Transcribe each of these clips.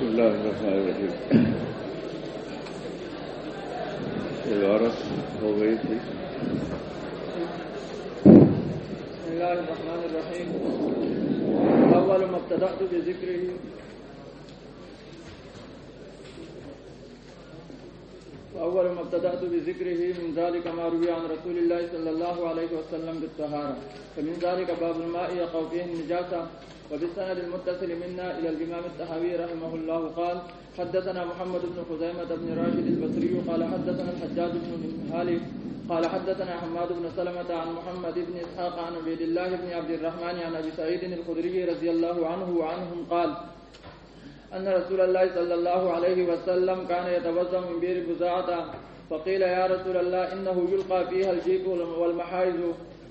بسم الله الرحمن الرحيم. عبارت ہو گئی تھی بسم الله الرحمن الرحيم. أول ما ابتدأت بذكره. وأول ما ابتدأت بذكره من ذلك ما روي عن رسول الله صلى الله عليه وسلم بالطهارة. فمن ذلك باب الماء يقع فيه النجاسة. وبالسند المتصل منا إلى الإمام الطحاوي رحمه الله قال حدثنا محمد بن خزيمة بن راشد البصري قال حدثنا الحجاج بن هالي قال حدثنا حماد بن سلمة عن محمد بن إسحاق عن عبيد الله بن عبد الرحمن عن أبي سعيد الخدري رضي الله عنه وعنهم قال أن رسول الله صلى الله عليه وسلم كان يتوضأ من بئر بزاعة فقيل يا رسول الله إنه يلقى فيها الجيب والمحايز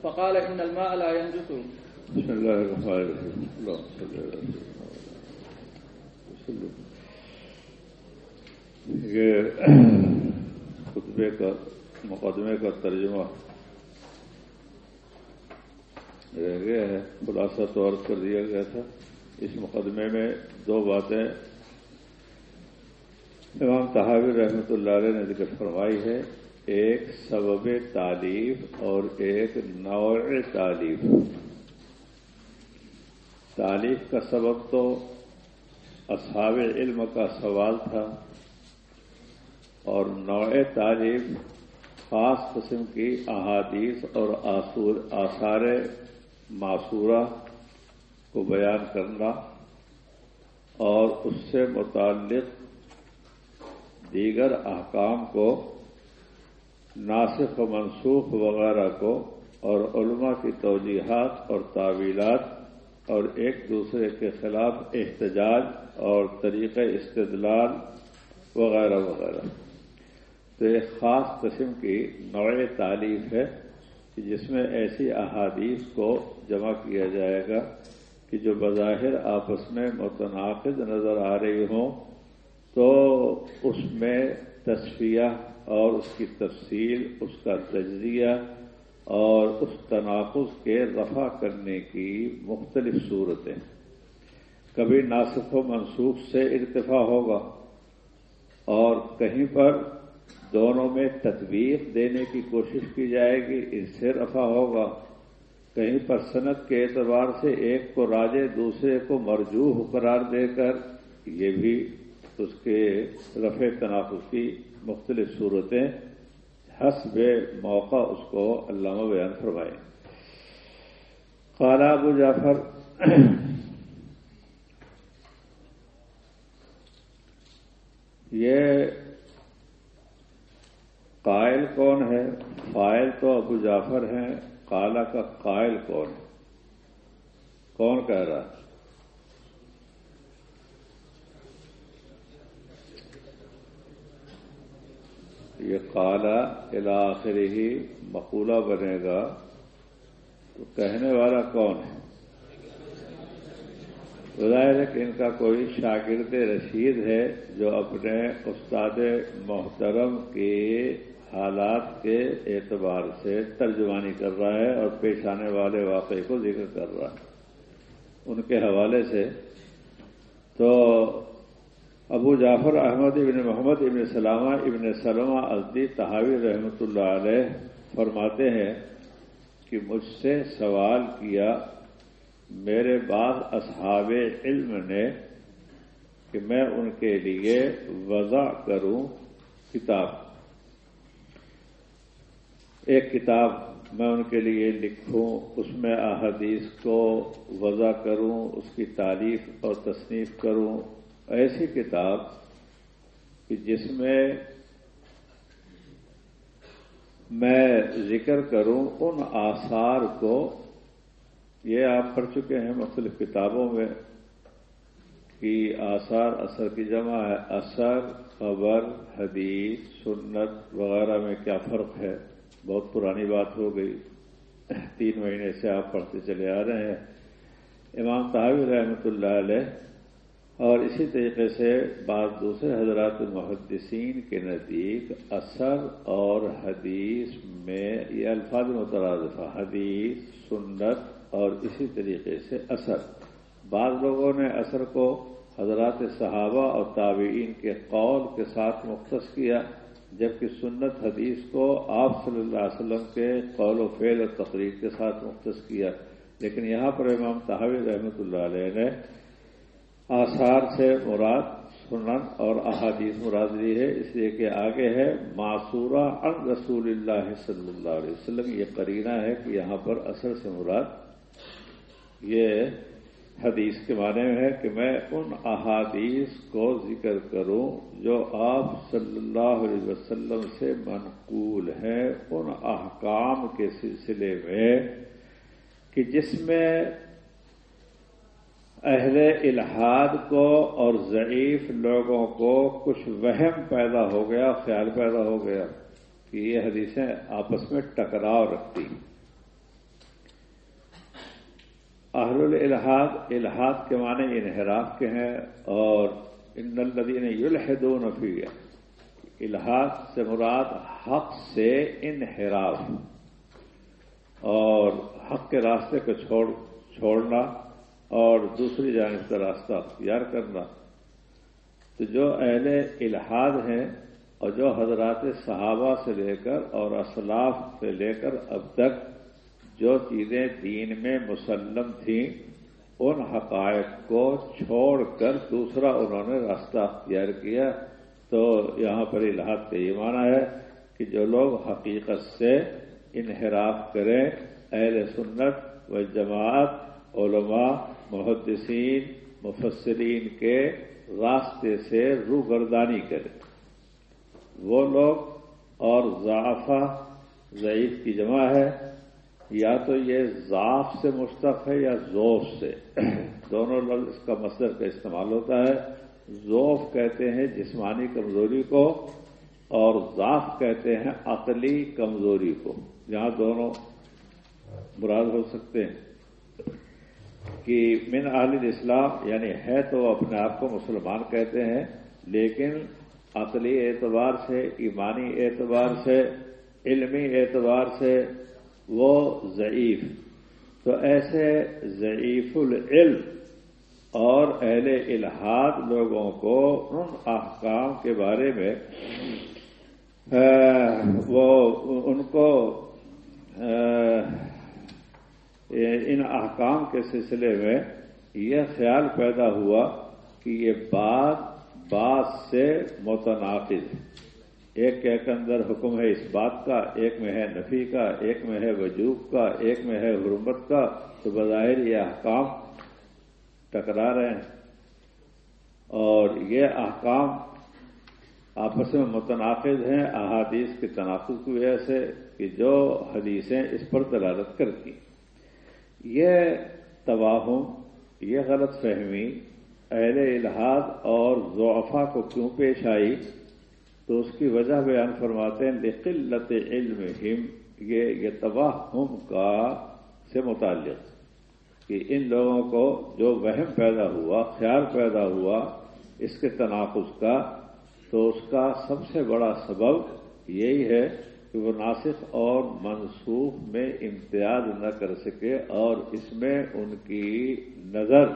فقال إن الماء لا ينجس. بسم الله الرحمن الرحيم اللهم صل على سيدنا وسلم یہ خطبے کا مقدمے کا ترجمہ رہ گیا ہے خلاصہ طور کر دیا گیا تھا اس مقدمے میں دو باتیں امام تحابر رحمۃ اللہ علیہ نے ذکر فرمائی ہے، ایک سبب تعلیف اور ایک نوع تعلیف۔ تعلیف کا سبب تو اصحاب علم کا سوال تھا اور نوع تعلیم خاص قسم کی احادیث اور آثار معصورہ کو بیان کرنا اور اس سے متعلق دیگر احکام کو ناسخ و منسوخ وغیرہ کو اور علماء کی توجیحات اور تعویلات اور ایک دوسرے کے خلاف احتجاج اور طریقہ استدلال وغیرہ وغیرہ۔ تو ایک خاص قسم کی نوع تعلیف ہے کہ جس میں ایسی احادیث کو جمع کیا جائے گا کہ جو بظاہر آپس میں متناقض نظر آ رہی ہوں، تو اس میں تصفیہ اور اس کی تفصیل، اس کا تجزیہ اور اس تناقض کے رفع کرنے کی مختلف صورتیں۔ کبھی ناسخ و منسوخ سے ارتفاع ہوگا اور کہیں پر دونوں میں تطبیق دینے کی کوشش کی جائے گی، اس سے رفع ہوگا۔ کہیں پر صنعت کے اعتبار سے ایک کو راجے دوسرے کو مرجوح قرار دے کر، یہ بھی اس کے رفع تنافظ کی مختلف صورتیں۔ حسب موقع اس کو علامہ بیان فرمائے۔ خالہ ابو جعفر، یہ قائل کون ہے؟ فائل تو ابو جعفر ہیں کالا کا قائل کون؟ ہے کون کہہ رہا یہ کالا الاخر ہی مقولہ بنے گا، تو کہنے والا کون ہے؟ ظاہر ہے کہ ان کا کوئی شاگرد رشید ہے جو اپنے استاد محترم کے حالات کے اعتبار سے ترجمانی کر رہا ہے اور پیش آنے والے واقعے کو ذکر کر رہا ہے۔ ان کے حوالے سے تو ابو جعفر، احمد ابن محمد ابن سلامہ ابن سلمہ ازدی تحاوی رحمۃ اللہ علیہ فرماتے ہیں کہ مجھ سے سوال کیا، میرے بعض اصحاب علم نے کہ میں ان کے لیے وضع کروں کتاب۔ ایک کتاب میں ان کے لیے لکھوں، اس میں احادیث کو وضع کروں، اس کی تعریف اور تصنیف کروں ایسی کتاب کہ جس میں میں ذکر کروں ان آثار کو، یہ آپ پڑھ چکے ہیں مختلف کتابوں میں کہ آثار اثر کی جمع ہے۔ اثر، خبر، حدیث، سنت وغیرہ میں کیا فرق ہے؟ بہت پرانی بات ہو گئی۔ تین مہینے سے آپ پڑھتے چلے آ رہے ہیں۔ امام تحابی رحمۃ اللہ علیہ اور اسی طریقے سے بعض دوسرے حضرات المحدثین کے نزدیک اثر اور حدیث میں یہ الفاظ مترادفہ، حدیث، سنت اور اسی طریقے سے اثر۔ بعض لوگوں نے اثر کو حضرات صحابہ اور تابعین کے قول کے ساتھ مختص کیا، جبکہ سنت حدیث کو آپ صلی اللہ علیہ وسلم کے قول و فعل اور تقریر کے ساتھ مختص کیا۔ لیکن یہاں پر امام تحاوی رحمۃ اللہ علیہ نے آثار سے مراد سنن اور احادیث مراد لی ہے، اس لیے کہ آگے ہے معصورہ ان رسول اللہ صلی اللہ علیہ وسلم، یہ قرینہ ہے کہ یہاں پر اثر سے مراد یہ حدیث کے بارے میں ہے کہ میں ان احادیث کو ذکر کروں جو آپ صلی اللہ علیہ وسلم سے منقول ہیں، ان احکام کے سلسلے میں، کہ جس میں اہل الحاد کو اور ضعیف لوگوں کو کچھ وہم پیدا ہو گیا، خیال پیدا ہو گیا کہ یہ حدیثیں آپس میں ٹکراؤ رکھتی اہل الحاد الحاد کے معنی انحراف کے ہیں اور ان الدین یلحدون فی الحاد سے مراد حق سے انحراف، اور حق کے راستے کو چھوڑ، چھوڑنا۔ اور دوسری جانب کا راستہ اختیار کرنا۔ تو جو اہل الحاد ہیں اور جو حضرات صحابہ سے لے کر اور اسلاف سے لے کر اب تک جو چیزیں دین میں مسلم تھیں، ان حقائق کو چھوڑ کر دوسرا انہوں نے راستہ اختیار کیا۔ تو یہاں پر الحاظ کا یہ مانا ہے کہ جو لوگ حقیقت سے انحراف کریں، اہل سنت و جماعت، علماء محدثین، مفسرین کے راستے سے روگردانی کریں۔ وہ لوگ اور ضعفہ ضعیف کی جمع ہے، یا تو یہ ضعف سے مشتق ہے یا ذوف سے۔ دونوں لفظ اس کا مصدر کا استعمال ہوتا ہے۔ ذوف کہتے ہیں جسمانی کمزوری کو اور ضعف کہتے ہیں عقلی کمزوری کو۔ یہاں دونوں مراد ہو سکتے ہیں۔ کہ من عالد اسلام یعنی ہے تو اپنے آپ کو مسلمان کہتے ہیں، لیکن عقلی اعتبار سے، ایمانی اعتبار سے، علمی اعتبار سے وہ ضعیف۔ تو ایسے ضعیف العلم اور اہل الحاد لوگوں کو ان احکام کے بارے میں وہ، ان کو ان احکام کے سلسلے میں یہ خیال پیدا ہوا کہ یہ بات بات سے متناقض ہے۔ ایک کے ایک اندر حکم ہے اس بات کا، ایک میں ہے نفی کا، ایک میں ہے وجوب کا، ایک میں ہے حرمت کا۔ تو بظاہر یہ احکام ٹکرا رہے ہیں۔ اور یہ احکام آپس میں متناقض ہیں۔ احادیث کے تناقض کی وجہ سے کہ جو حدیثیں اس پر دلالت کرتی یہ تباہم یہ غلط فہمی اہل الحاد اور ضعفا کو کیوں پیش آئی؟ تو اس کی وجہ بیان فرماتے ہیں، لقلت علم ہم یہ تباہ ہم کا سے متعلق کہ ان لوگوں کو جو وہم پیدا ہوا، خیال پیدا ہوا اس کے تناقض کا، تو اس کا سب سے بڑا سبب یہی ہے کہ وہ ناسخ اور منسوخ میں امتیاز نہ کر سکے اور اس میں ان کی نظر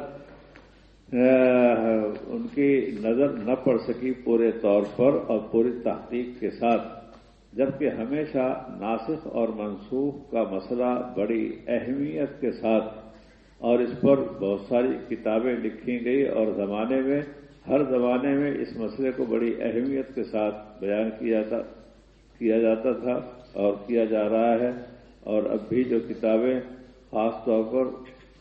ان کی نظر نہ پڑ سکی پورے طور پر اور پوری تحقیق کے ساتھ، جبکہ ہمیشہ ناسخ اور منسوخ کا مسئلہ بڑی اہمیت کے ساتھ اور اس پر بہت ساری کتابیں لکھی گئی اور زمانے میں، ہر زمانے میں اس مسئلے کو بڑی اہمیت کے ساتھ بیان کیا کیا جاتا تھا اور کیا جا رہا ہے اور اب بھی جو کتابیں خاص طور پر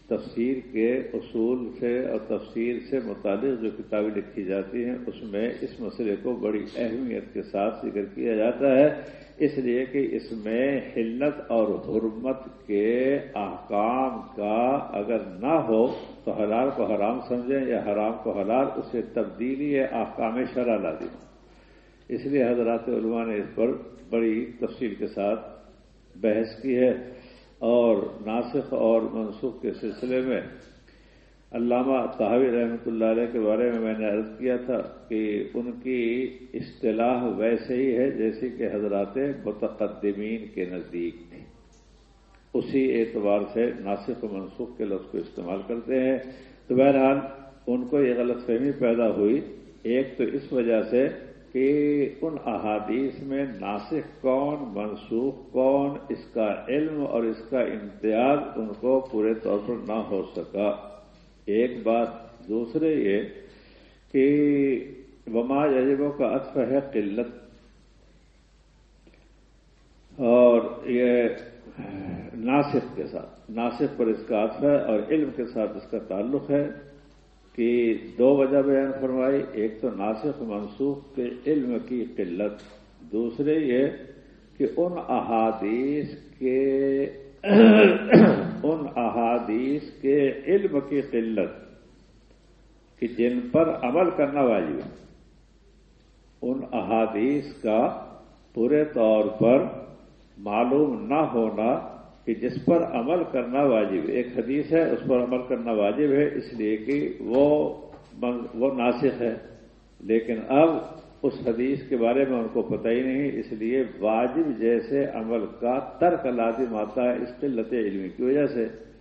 تفسیر کے اصول سے اور تفسیر سے متعلق جو کتابیں لکھی جاتی ہیں، اس میں اس مسئلے کو بڑی اہمیت کے ساتھ ذکر کیا جاتا ہے۔ اس لیے کہ اس میں حلت اور حرمت کے احکام کا اگر نہ ہو تو حلال کو حرام سمجھیں یا حرام کو حلال، اسے تبدیلی احکام شرح لازم اس لیے حضرات علماء نے اس پر بڑی تفصیل کے ساتھ بحث کی ہے اور ناسخ اور منسوخ کے سلسلے میں علامہ تحوی رحمۃ اللہ علیہ کے بارے میں میں نے عرض کیا تھا کہ ان کی اصطلاح ویسے ہی ہے جیسے کہ حضرات متقدمین کے نزدیک تھی اسی اعتبار سے ناسخ و منسوخ کے لفظ کو استعمال کرتے ہیں۔ تو بہرحال ان کو یہ غلط فہمی پیدا ہوئی۔ ایک تو اس وجہ سے کہ ان احادیث میں ناسخ کون، منسوخ کون، اس کا علم اور اس کا امتیاز ان کو پورے طور پر نہ ہو سکا۔ ایک بات، دوسرے یہ کہ وما عجبوں کا اطف ہے قلت۔ اور یہ ناسک کے ساتھ ناسک پر اس کا اثر ہے اور علم کے ساتھ اس کا تعلق ہے۔ کہ دو وجہ بیان فرمائی، ایک تو ناسک منسوخ کے علم کی قلت، دوسرے یہ کہ ان احادیث کے ان احادیث کے علم کی قلت کہ جن پر عمل کرنا واجب ہے۔ ان احادیث کا پورے طور پر معلوم نہ ہونا کہ جس پر عمل کرنا واجب، ایک حدیث ہے، اس پر عمل کرنا واجب ہے، اس لیے کہ وہ وہ ناسخ ہے۔ لیکن اب اس حدیث کے بارے میں ان کو پتہ ہی نہیں، اس لیے واجب جیسے عمل کا ترک لازم آتا ہے اس قلت علمی کی وجہ سے۔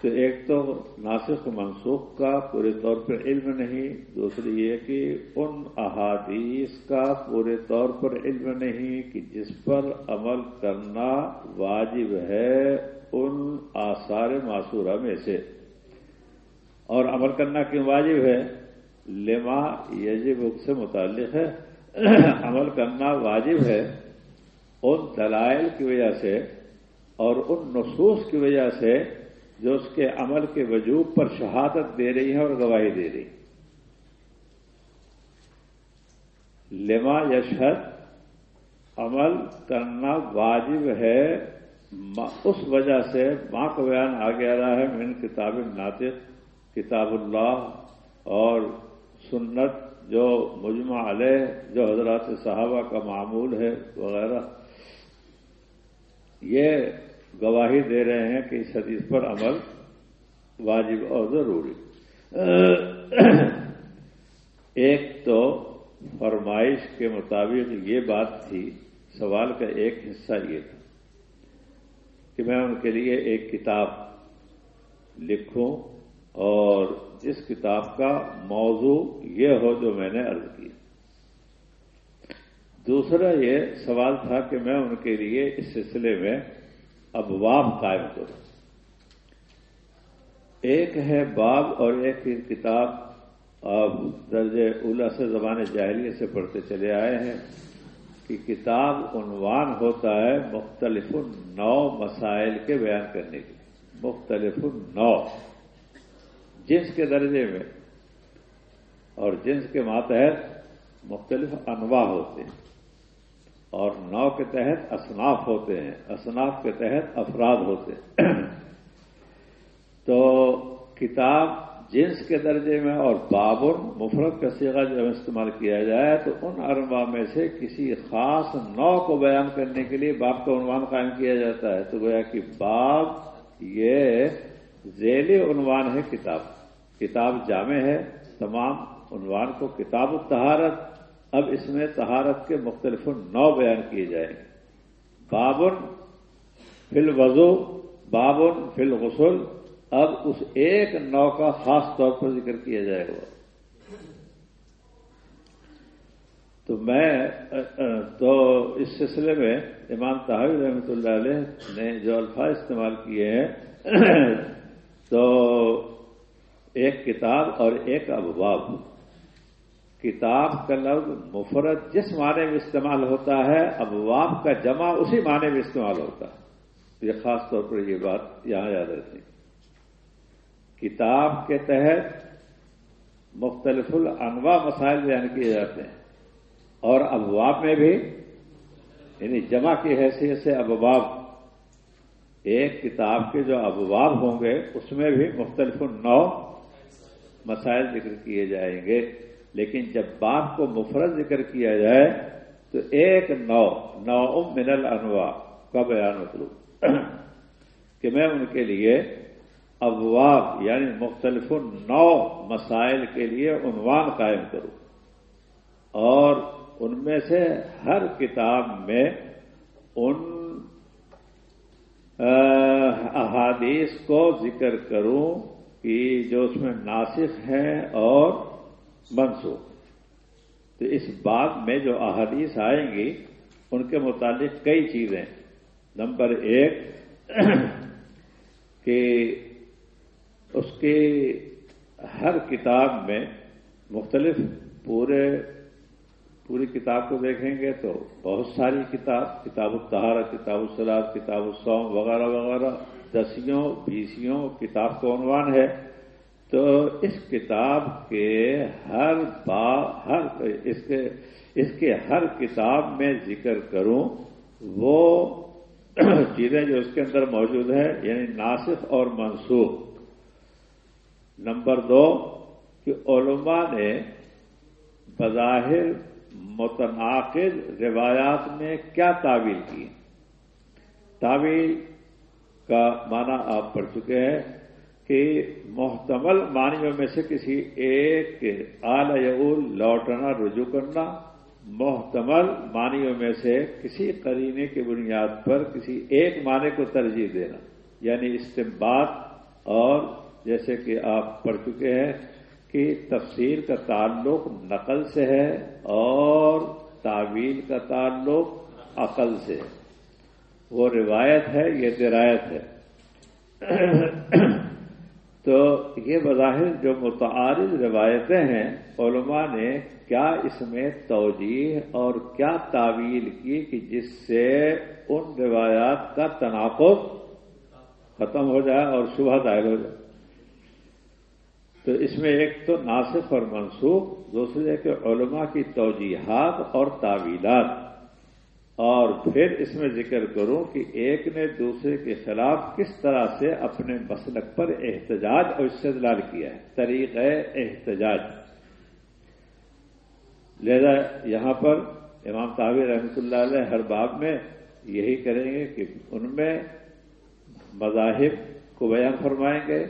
تو ایک تو ناسخ منسوخ کا پورے طور پر علم نہیں، دوسری یہ کہ ان احادیث کا پورے طور پر علم نہیں کہ جس پر عمل کرنا واجب ہے ان آثار معصورہ میں سے۔ اور عمل کرنا کیوں واجب ہے؟ لما یجب سے متعلق ہے۔ عمل کرنا واجب ہے ان دلائل کی وجہ سے اور ان نصوص کی وجہ سے جو اس کے عمل کے وجوب پر شہادت دے رہی ہے اور گواہی دے رہی لما یشد عمل کرنا واجب ہے اس وجہ سے ماں کا بیان آگے آ رہا ہے، من کتاب ناطق کتاب اللہ اور سنت جو مجمع علیہ، جو حضرات صحابہ کا معمول ہے وغیرہ۔ یہ گواہی دے رہے ہیں کہ اس حدیث پر عمل واجب اور ضروری۔ ایک تو فرمائش کے مطابق یہ بات تھی، سوال کا ایک حصہ یہ تھا کہ میں ان کے لیے ایک کتاب لکھوں اور جس کتاب کا موضوع یہ ہو جو میں نے عرض کیا۔ دوسرا یہ سوال تھا کہ میں ان کے لیے اس سلسلے میں ابواب قائم کرو۔ ایک ہے باب اور ایک کتاب۔ اب درجے اولا سے زبان جاہلیے سے پڑھتے چلے آئے ہیں کہ کتاب عنوان ہوتا ہے مختلف نو مسائل کے بیان کرنے کے مختلف نو۔ جنس کے درجے میں اور جنس کے ماتحت مختلف انواع ہوتے ہیں۔ اور نو کے تحت اصناف ہوتے ہیں۔ اصناف کے تحت افراد ہوتے ہیں۔ تو کتاب جنس کے درجے میں اور بابن مفرت کا سیگا جب استعمال کیا جائے تو ان اربا میں سے کسی خاص نو کو بیان کرنے کے لیے باب کا عنوان قائم کیا جاتا ہے۔ تو گویا کہ باب یہ ذیل عنوان ہے کتاب۔ کتاب جامع ہے۔ تمام عنوان کو کتاب التہارت اب اس میں تہارت کے مختلف نو بیان کیے جائیں گے۔ بابن فل وضو بابن فل غسل اب اس ایک نو کا خاص طور پر ذکر کیا جائے گا۔ تو میں، تو اس سلسلے میں امام تحوی رحمۃ اللہ علیہ نے جو الفاظ استعمال کیے ہیں، تو ایک کتاب اور ایک ابواب۔ کتاب کا لفظ مفرد جس معنی میں استعمال ہوتا ہے، ابواب کا جمع اسی معنی میں استعمال ہوتا ہے۔ یہ خاص طور پر یہ بات یہاں یاد رکھیں کتاب کے تحت مختلف الانواع مسائل بیان کیے جاتے ہیں۔ اور ابواب میں بھی یعنی جمع کی حیثیت سے ابواب۔ ایک کتاب کے جو ابواب ہوں گے، اس میں بھی مختلف نو مسائل ذکر کیے جائیں گے۔ لیکن جب باپ کو مفرد ذکر کیا جائے تو ایک نو نو من الانواع کا بیان مطلوب کہ میں ان کے لیے ابواب یعنی مختلف نو مسائل کے لیے عنوان قائم کروں۔ اور ان میں سے ہر کتاب میں ان احادیث کو ذکر کروں کہ جو اس میں ناسخ ہیں اور منسوخ۔ تو اس بات میں جو احادیث آئیں گی، ان کے متعلق کئی چیزیں۔ نمبر ایک، کہ اس کے ہر کتاب میں مختلف پورے، پوری کتاب کو دیکھیں گے تو بہت ساری کتاب کتاب الطہارہ، کتاب السلاد کتاب السوم وغیرہ وغیرہ۔ دسیوں، بیسیوں کتاب کو عنوان ہے۔ تو اس کتاب کے ہر با ہر اس کے اس کے ہر کتاب میں ذکر کروں، وہ چیزیں جو اس کے اندر موجود ہیں یعنی ناسخ اور منسوخ۔ نمبر دو، کہ علماء نے بظاہر متناقض روایات میں کیا تعویل کی؟ تعویل کا معنی آپ پڑھ چکے ہیں۔ کہ محتمل معنیوں میں سے کسی ایک کے یعول لوٹنا، رجوع کرنا محتمل معنیوں میں سے کسی قرینے کی بنیاد پر کسی ایک معنی کو ترجیح دینا یعنی استمباد اور جیسے کہ آپ پڑھ چکے ہیں کہ تفسیر کا تعلق نقل سے ہے اور تعویل کا تعلق عقل سے ہے۔ وہ روایت ہے، یہ درایت ہے۔ تو یہ بظاہر جو متعارض روایتیں ہیں، علماء نے کیا اس میں توجیح اور کیا تعویل کی کہ جس سے ان روایات کا تناقض ختم ہو جائے اور شبہ ظاہر ہو جائے؟ تو اس میں ایک تو ناصف اور منسوخ، دوسرے کہ علماء کی توجیحات اور تعویلات۔ اور پھر اس میں ذکر کروں کہ ایک نے دوسرے کے خلاف کس طرح سے اپنے مسلک پر احتجاج اور استدلال کیا ہے۔ طریق احتجاج۔ لہذا یہاں پر امام تعبیر رحمۃ اللہ علیہ ہر باب میں یہی کریں گے کہ ان میں مذاہب کو بیان فرمائیں گے،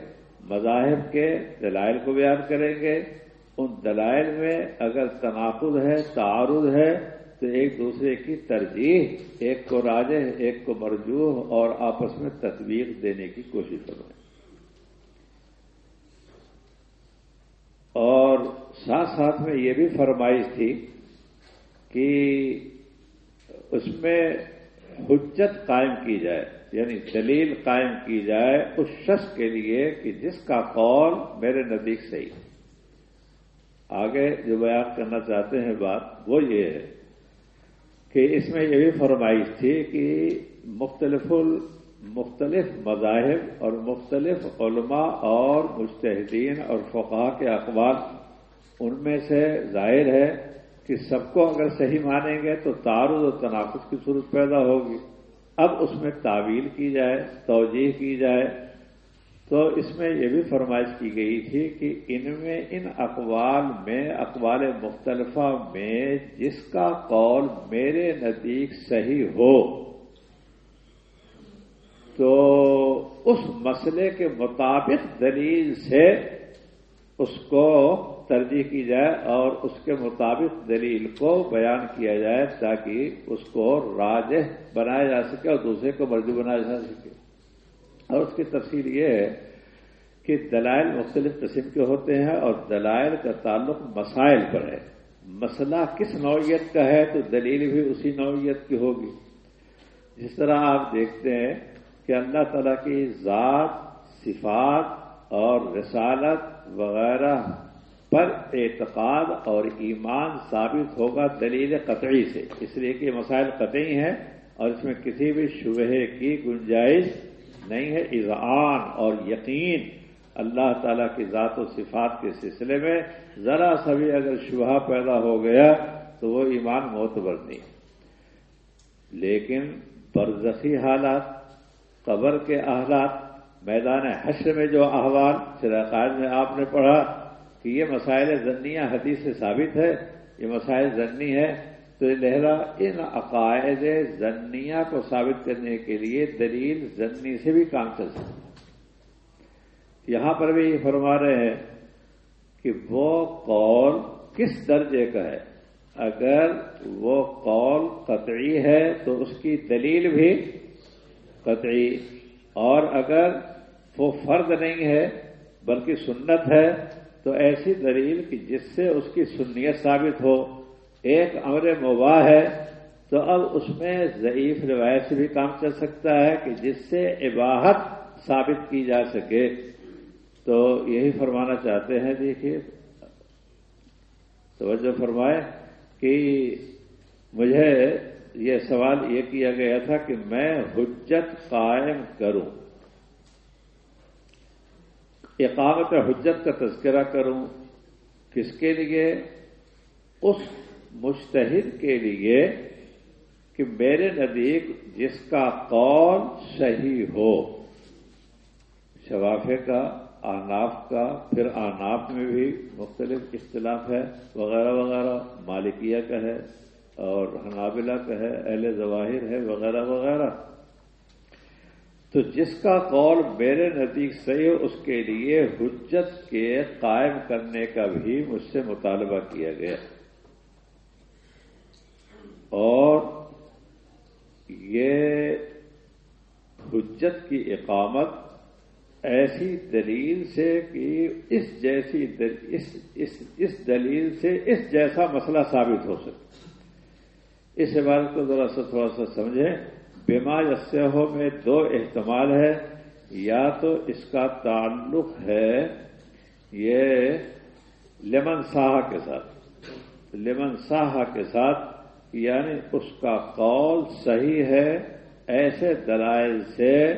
مذاہب کے دلائل کو بیان کریں گے۔ ان دلائل میں اگر تناقض ہے، تعارض ہے تو ایک دوسرے کی ترجیح، ایک کو راجہ ایک کو مرجوح اور آپس میں تصویر دینے کی کوشش کرو اور ساتھ ساتھ میں یہ بھی فرمائش تھی کہ اس میں حجت قائم کی جائے یعنی دلیل قائم کی جائے اس شخص کے لیے کہ جس کا قول میرے نزدیک صحیح آگے جو بیان کرنا چاہتے ہیں بات وہ یہ ہے کہ اس میں یہ بھی فرمائش تھی کہ مختلف مختلف مذاہب اور مختلف علماء اور مشتحدین اور فقہ کے اخبار ان میں سے ظاہر ہے کہ سب کو اگر صحیح مانیں گے تو تعارض و تناقض کی صورت پیدا ہوگی۔ اب اس میں تعویل کی جائے توجہ کی جائے تو اس میں یہ بھی فرمائش کی گئی تھی کہ ان میں ان اقوال میں، اقوال مختلفہ میں جس کا قول میرے نزدیک صحیح ہو، تو اس مسئلے کے مطابق دلیل سے اس کو ترجیح کی جائے اور اس کے مطابق دلیل کو بیان کیا جائے تاکہ اس کو راجہ بنایا جا سکے اور دوسرے کو مرجو بنایا جا سکے۔ اور اس کی تفصیل یہ ہے کہ دلائل مختلف قسم کے ہوتے ہیں اور دلائل کا تعلق مسائل پر ہے۔ مسئلہ کس نوعیت کا ہے تو دلیل بھی اسی نوعیت کی ہوگی۔ جس طرح آپ دیکھتے ہیں کہ اللہ تعالی کی ذات، صفات اور رسالت وغیرہ پر اعتقاد اور ایمان ثابت ہوگا دلیل قطعی سے۔ اس لیے کہ مسائل قطعی ہیں اور اس میں کسی بھی شبہ کی گنجائش نہیں ہے، اذعان اور یقین اللہ تعالی کی ذات و صفات کے سلسلے میں۔ ذرا سبھی اگر شبہ پیدا ہو گیا تو وہ ایمان معتبر نہیں لیکن برزخی حالات، قبر کے احلات میدان حشر میں جو احوال شرقائد میں آپ نے پڑھا کہ یہ مسائل ضنیہ حدیث سے ثابت ہے، یہ مسائل ضنی ہے۔ تو لہرا، ان عقائد ضنیہ کو ثابت کرنے کے لیے دلیل ضنی سے بھی کام چل سکتا یہاں پر بھی یہ فرما رہے ہیں کہ وہ قول کس درجے کا ہے؟ اگر وہ قول قطعی ہے تو اس کی دلیل بھی قطعی۔ اور اگر وہ فرد نہیں ہے بلکہ سنت ہے تو ایسی دلیل کہ جس سے اس کی سنیت ثابت ہو۔ ایک امر مباح ہے، تو اب اس میں ضعیف روایت سے بھی کام چل سکتا ہے کہ جس سے عباہت ثابت کی جا سکے۔ تو یہی فرمانا چاہتے ہیں، دیکھیے۔ توجہ فرمائے کہ مجھے یہ سوال یہ کیا گیا تھا کہ میں حجت قائم کروں۔ اقامت حجت کا تذکرہ کروں کس کے لیے؟ اس مشتحد کے لیے کہ میرے نزدیک جس کا قول صحیح ہو شفافے کا، آناف کا، پھر آناف میں بھی مختلف اختلاف ہے، وغیرہ وغیرہ، مالکیہ کا ہے اور حنابلہ کا ہے، اہل ظواہر ہے، وغیرہ وغیرہ۔ تو جس کا قول میرے نزدیک صحیح ہو، اس کے لیے حجت کے قائم کرنے کا بھی مجھ سے مطالبہ کیا گیا۔ اور یہ حجت کی اقامت ایسی دلیل سے کہ اس جیسی دل اس, اس, اس دلیل سے اس جیسا مسئلہ ثابت ہو سکتا اس عبارت کو ذرا سا تھوڑا سا سمجھیں۔ بیما ہو میں دو احتمال ہے۔ یا تو اس کا تعلق ہے یہ لیمن ساہا کے ساتھ لیمن ساہا کے ساتھ یعنی اس کا قول صحیح ہے ایسے دلائل سے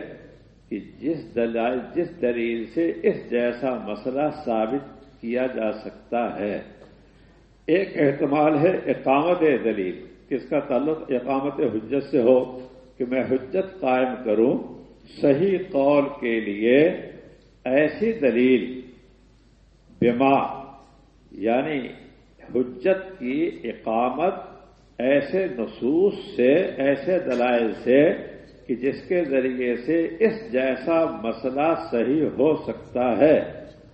کہ جس دلائل، جس دلیل سے اس جیسا مسئلہ ثابت کیا جا سکتا ہے۔ ایک احتمال ہے اقامت دلیل، کس کا تعلق اقامت حجت سے ہو، کہ میں حجت قائم کروں۔ صحیح قول کے لیے ایسی دلیل بما یعنی حجت کی اقامت ایسے نصوص سے، ایسے دلائل سے کہ جس کے ذریعے سے اس جیسا مسئلہ صحیح ہو سکتا ہے۔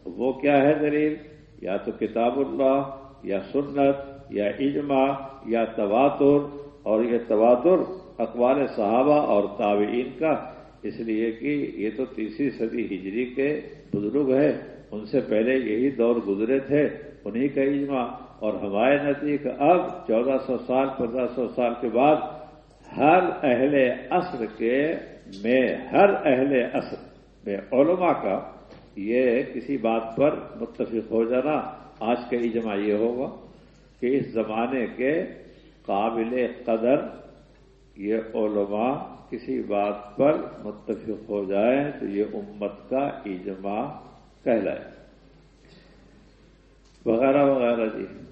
وہ کیا ہے دلیل؟ یا تو کتاب اللہ، یا سنت، یا اجماع، یا تواتر۔ اور یہ تواتر اقوال صحابہ اور تابعین کا۔ اس لیے کہ یہ تو تیسری صدی ہجری کے بزرگ ہیں۔ ان سے پہلے یہی دور گزرے تھے، انہی کا اجماع۔ اور ہمارے نزدیک اب چودہ سو سال، پندرہ سو سال کے بعد ہر اہل عصر کے میں، ہر اہل عصر میں علماء کا یہ کسی بات پر متفق ہو جانا آج کا اجماع یہ ہوگا کہ اس زمانے کے قابل قدر یہ علماء کسی بات پر متفق ہو جائے تو یہ امت کا اجماع کہلائے۔ وغیرہ وغیرہ جی۔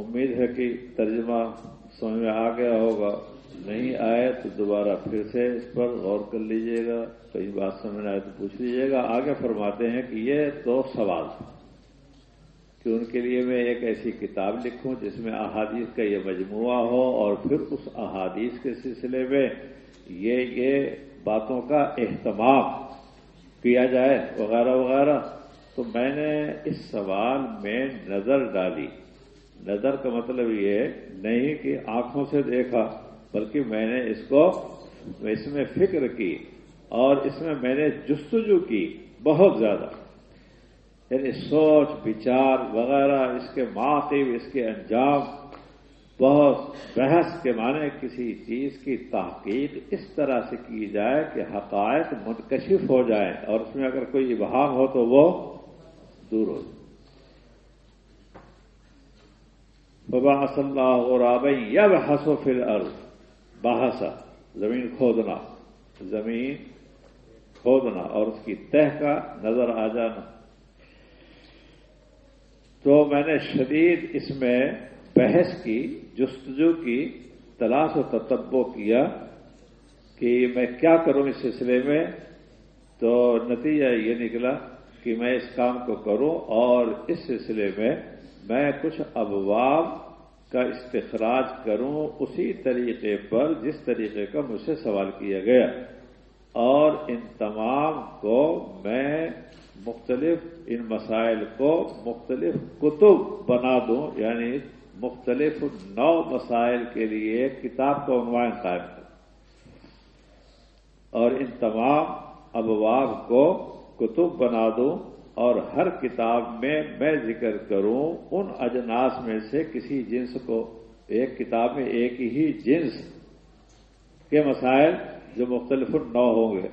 امید ہے کہ ترجمہ سمجھ میں آ گیا ہوگا۔ نہیں آئے تو دوبارہ پھر سے اس پر غور کر لیجیے گا، کئی بات سمجھ آئے تو پوچھ لیجیے گا۔ آگے فرماتے ہیں کہ یہ دو سوال کہ ان کے لیے میں ایک ایسی کتاب لکھوں جس میں احادیث کا یہ مجموعہ ہو اور پھر اس احادیث کے سلسلے میں یہ یہ باتوں کا اہتمام کیا جائے وغیرہ وغیرہ۔ تو میں نے اس سوال میں نظر ڈالی۔ نظر کا مطلب یہ نہیں کہ آنکھوں سے دیکھا، بلکہ میں نے اس کو اس میں فکر کی اور اس میں میں نے جستجو کی بہت زیادہ۔ یعنی سوچ، بچار وغیرہ، اس کے ماقب اس کے انجام، بہت بحث کے معنی کسی چیز کی تحقیق اس طرح سے کی جائے کہ حقائق منکشف ہو جائے اور اس میں اگر کوئی ابہام ہو تو وہ دور ہو جائے۔ ببا صلی اللہ اور آبئی یا بحث. و پھر بحثا زمین کھودنا. زمین کھودنا. اور اس کی تہ کا نظر آ جانا. تو میں نے شدید اس میں بحث کی، جستجو کی، تلاش و تتبو کیا کہ میں کیا کروں اس سلسلے میں؟ تو نتیجہ یہ نکلا کہ میں اس کام کو کروں اور اس سلسلے میں میں کچھ ابواب کا استخراج کروں اسی طریقے پر جس طریقے کا مجھ سے سوال کیا گیا۔ اور ان تمام کو میں مختلف ان مسائل کو مختلف کتب بنا دوں یعنی مختلف نو مسائل کے لیے کتاب کا عنوان قائم کروں۔ اور ان تمام ابواب کو کتب بنا دوں۔ اور ہر کتاب میں میں ذکر کروں، ان اجناس میں سے کسی جنس کو۔ ایک کتاب میں ایک ہی جنس کے مسائل جو مختلف نو ہوں گے۔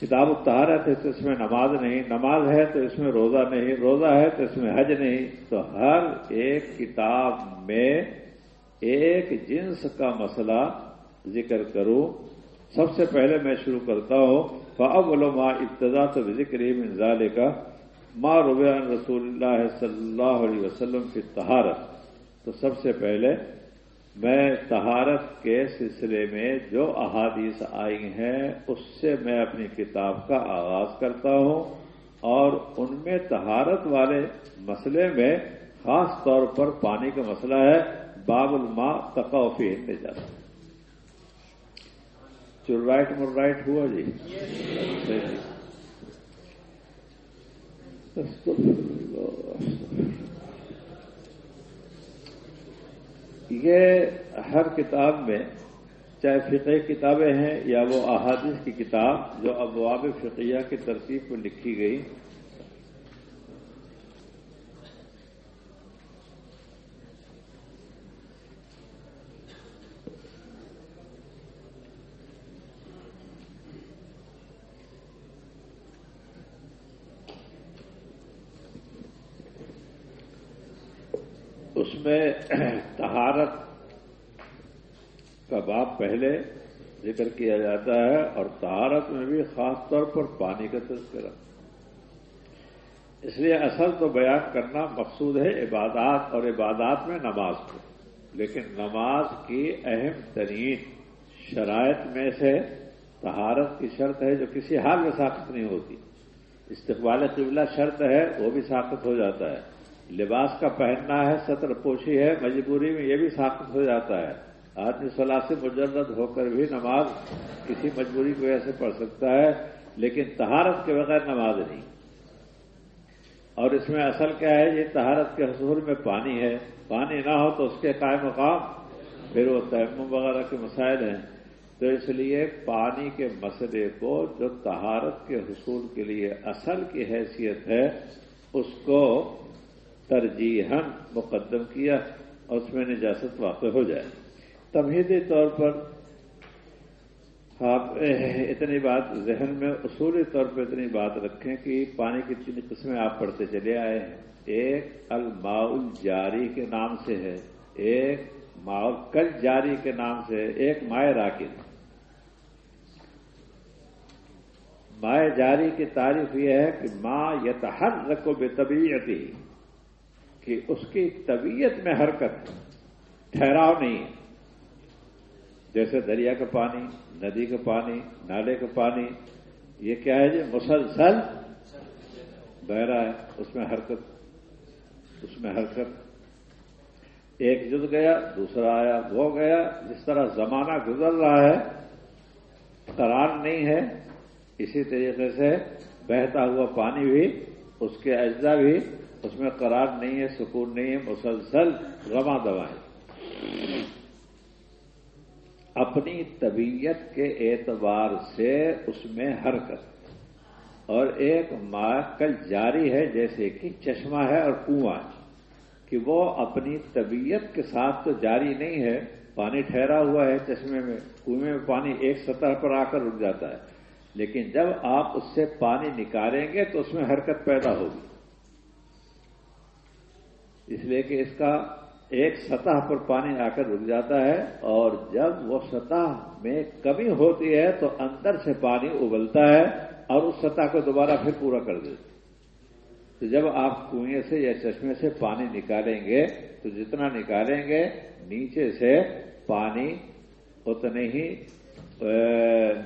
کتاب الطہارت ہے تو اس میں نماز نہیں، نماز ہے تو اس میں روزہ نہیں، روزہ ہے تو اس میں حج نہیں۔ تو ہر ایک کتاب میں ایک جنس کا مسئلہ ذکر کروں۔ سب سے پہلے میں شروع کرتا ہوں فعب علما ابتدا تو ذکر منظال کا ماں ربیان رسول اللہ صلی اللہ علیہ وسلم کی تہارت تو سب سے پہلے میں تہارت کے سلسلے میں جو احادیث آئی ہیں، اس سے میں اپنی کتاب کا آغاز کرتا ہوں اور ان میں تہارت والے مسئلے میں خاص طور پر پانی کا مسئلہ ہے، باب الماء تقوفی انتظار چل رائٹ رائٹ ہوا جی؟, جی؟ یہ ہر کتاب میں چاہے فقہ کتابیں ہیں یا وہ احادیث کی کتاب جو ابواب فقیہ کی ترتیب میں لکھی گئی اس میں تہارت کا باب پہلے ذکر کیا جاتا ہے اور تہارت میں بھی خاص طور پر پانی کا تذکرہ۔ اس لیے اصل تو بیان کرنا مقصود ہے عبادات اور عبادات میں نماز کو۔ لیکن نماز کی اہم ترین شرائط میں سے تہارت کی شرط ہے جو کسی حال میں ساخت نہیں ہوتی۔ استقبال قبلہ شرط ہے، وہ بھی ساخت ہو جاتا ہے۔ لباس کا پہننا ہے سطر پوشی ہے، مجبوری میں یہ بھی ثابت ہو جاتا ہے۔ آدمی صلاح سے مجرد ہو کر بھی نماز کسی مجبوری کی وجہ سے پڑھ سکتا ہے، لیکن تہارت کے بغیر نماز نہیں۔ اور اس میں اصل کیا ہے، یہ تہارت کے حصول میں پانی ہے۔ پانی نہ ہو تو اس کے قائم مقام پھر وہ تیمم وغیرہ کے مسائل ہیں۔ تو اس لیے پانی کے مسئلے کو جو تہارت کے حصول کے لیے اصل کی حیثیت ہے، اس کو ترجیحاً مقدم کیا اور اس میں نجاست واقع ہو جائے۔ تمہیدی طور پر آپ اتنی بات ذہن میں، اصولی طور پر اتنی بات رکھیں کہ پانی کی تین قسمیں آپ پڑھتے چلے آئے ہیں۔ ایک الماء الجاری کے نام سے ہے، ایک ماؤ کل جاری کے نام سے ہے، ایک مائع راکد۔ مائع جاری کی تعریف یہ ہے کہ ماں یتحر رکھو بے طبیعتی کہ اس کی طبیعت میں حرکت، ٹھہراؤ نہیں ہے۔ جیسے دریا کا پانی، ندی کا پانی، نالے کا پانی، یہ کیا ہے جی؟ مسلسل بہ رہا ہے، اس میں حرکت، اس میں حرکت۔ ایک جد گیا، دوسرا آیا، وہ گیا، جس طرح زمانہ گزر رہا ہے، قرار نہیں ہے، اسی طریقے سے بہتا ہوا پانی بھی، اس کے اجزا بھی، اس میں قرار نہیں ہے، سکون نہیں ہے، مسلسل رواں دوا ہے۔ اپنی طبیعت کے اعتبار سے اس میں حرکت۔ اور ایک کل جاری ہے جیسے کہ چشمہ ہے اور کنواں کہ وہ اپنی طبیعت کے ساتھ تو جاری نہیں ہے، پانی ٹھہرا ہوا ہے چشمے میں، کنویں میں پانی ایک سطح پر آ کر رک جاتا ہے۔ لیکن جب آپ اس سے پانی نکالیں گے تو اس میں حرکت پیدا ہوگی۔ اس لیے کہ اس کا ایک سطح پر پانی آ کر رک جاتا ہے اور جب وہ سطح میں کمی ہوتی ہے تو اندر سے پانی ابلتا ہے اور اس سطح کو دوبارہ پھر پورا کر دیتے تو جب آپ کنویں سے یا چشمے سے پانی نکالیں گے تو جتنا نکالیں گے نیچے سے پانی اتنے ہی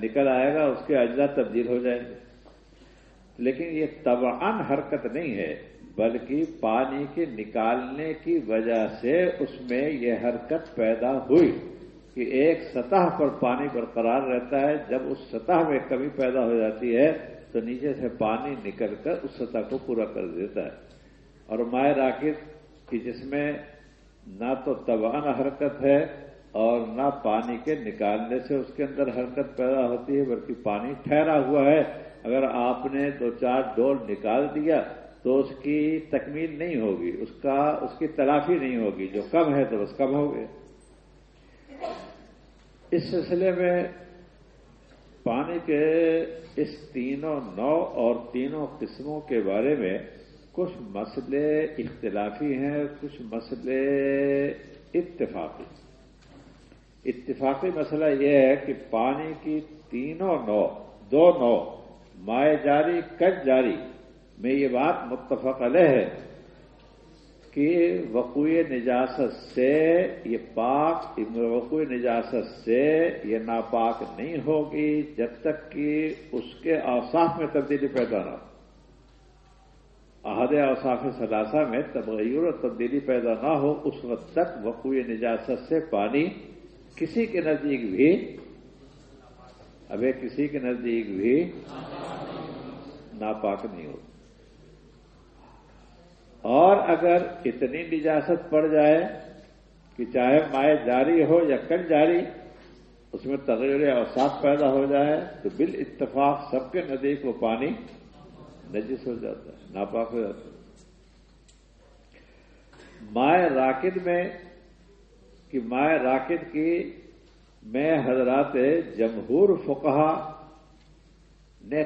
نکل آئے گا، اس کے اجزاء تبدیل ہو جائیں گے۔ لیکن یہ طبعان حرکت نہیں ہے۔ بلکہ پانی کے نکالنے کی وجہ سے اس میں یہ حرکت پیدا ہوئی کہ ایک سطح پر پانی برقرار رہتا ہے۔ جب اس سطح میں کمی پیدا ہو جاتی ہے تو نیچے سے پانی نکل کر اس سطح کو پورا کر دیتا ہے۔ اور مائع راکد کی جس میں نہ تو توان حرکت ہے اور نہ پانی کے نکالنے سے اس کے اندر حرکت پیدا ہوتی ہے، بلکہ پانی ٹھہرا ہوا ہے۔ اگر آپ نے دو چار ڈول نکال دیا تو اس کی تکمیل نہیں ہوگی، اس کا، اس کی تلافی نہیں ہوگی، جو کم ہے تو بس کم ہو گئے۔ اس سلسلے میں پانی کے اس تینوں نو اور تینوں قسموں کے بارے میں کچھ مسئلے اختلافی ہیں، کچھ مسئلے اتفاقی۔ اتفاقی مسئلہ یہ ہے کہ پانی کی تینوں نو دو نو مائع جاری کج جاری میں یہ بات متفق علیہ ہے کہ وقوع نجاست سے یہ پاک وقوع نجاست سے یہ ناپاک نہیں ہوگی جب تک کہ اس کے اوساف میں تبدیلی پیدا نہ ہو۔ عہد اوساف ثلاثہ میں تبغیر اور تبدیلی پیدا نہ ہو، اس وقت تک وقوع نجاست سے پانی کسی کے نزدیک بھی ابھی کسی کے نزدیک بھی ناپاک نہیں ہوتی اور اگر اتنی نجاست پڑ جائے کہ چاہے مائع جاری ہو یا کل جاری، اس میں تغیر اوساف پیدا ہو جائے، تو بال اتفاق سب کے نزدیک وہ پانی نجس ہو جاتا ہے، ناپاک ہو جاتا ہے۔ مائع راکد میں، کہ مائع راکد کی میں حضرات جمہور فقہ نے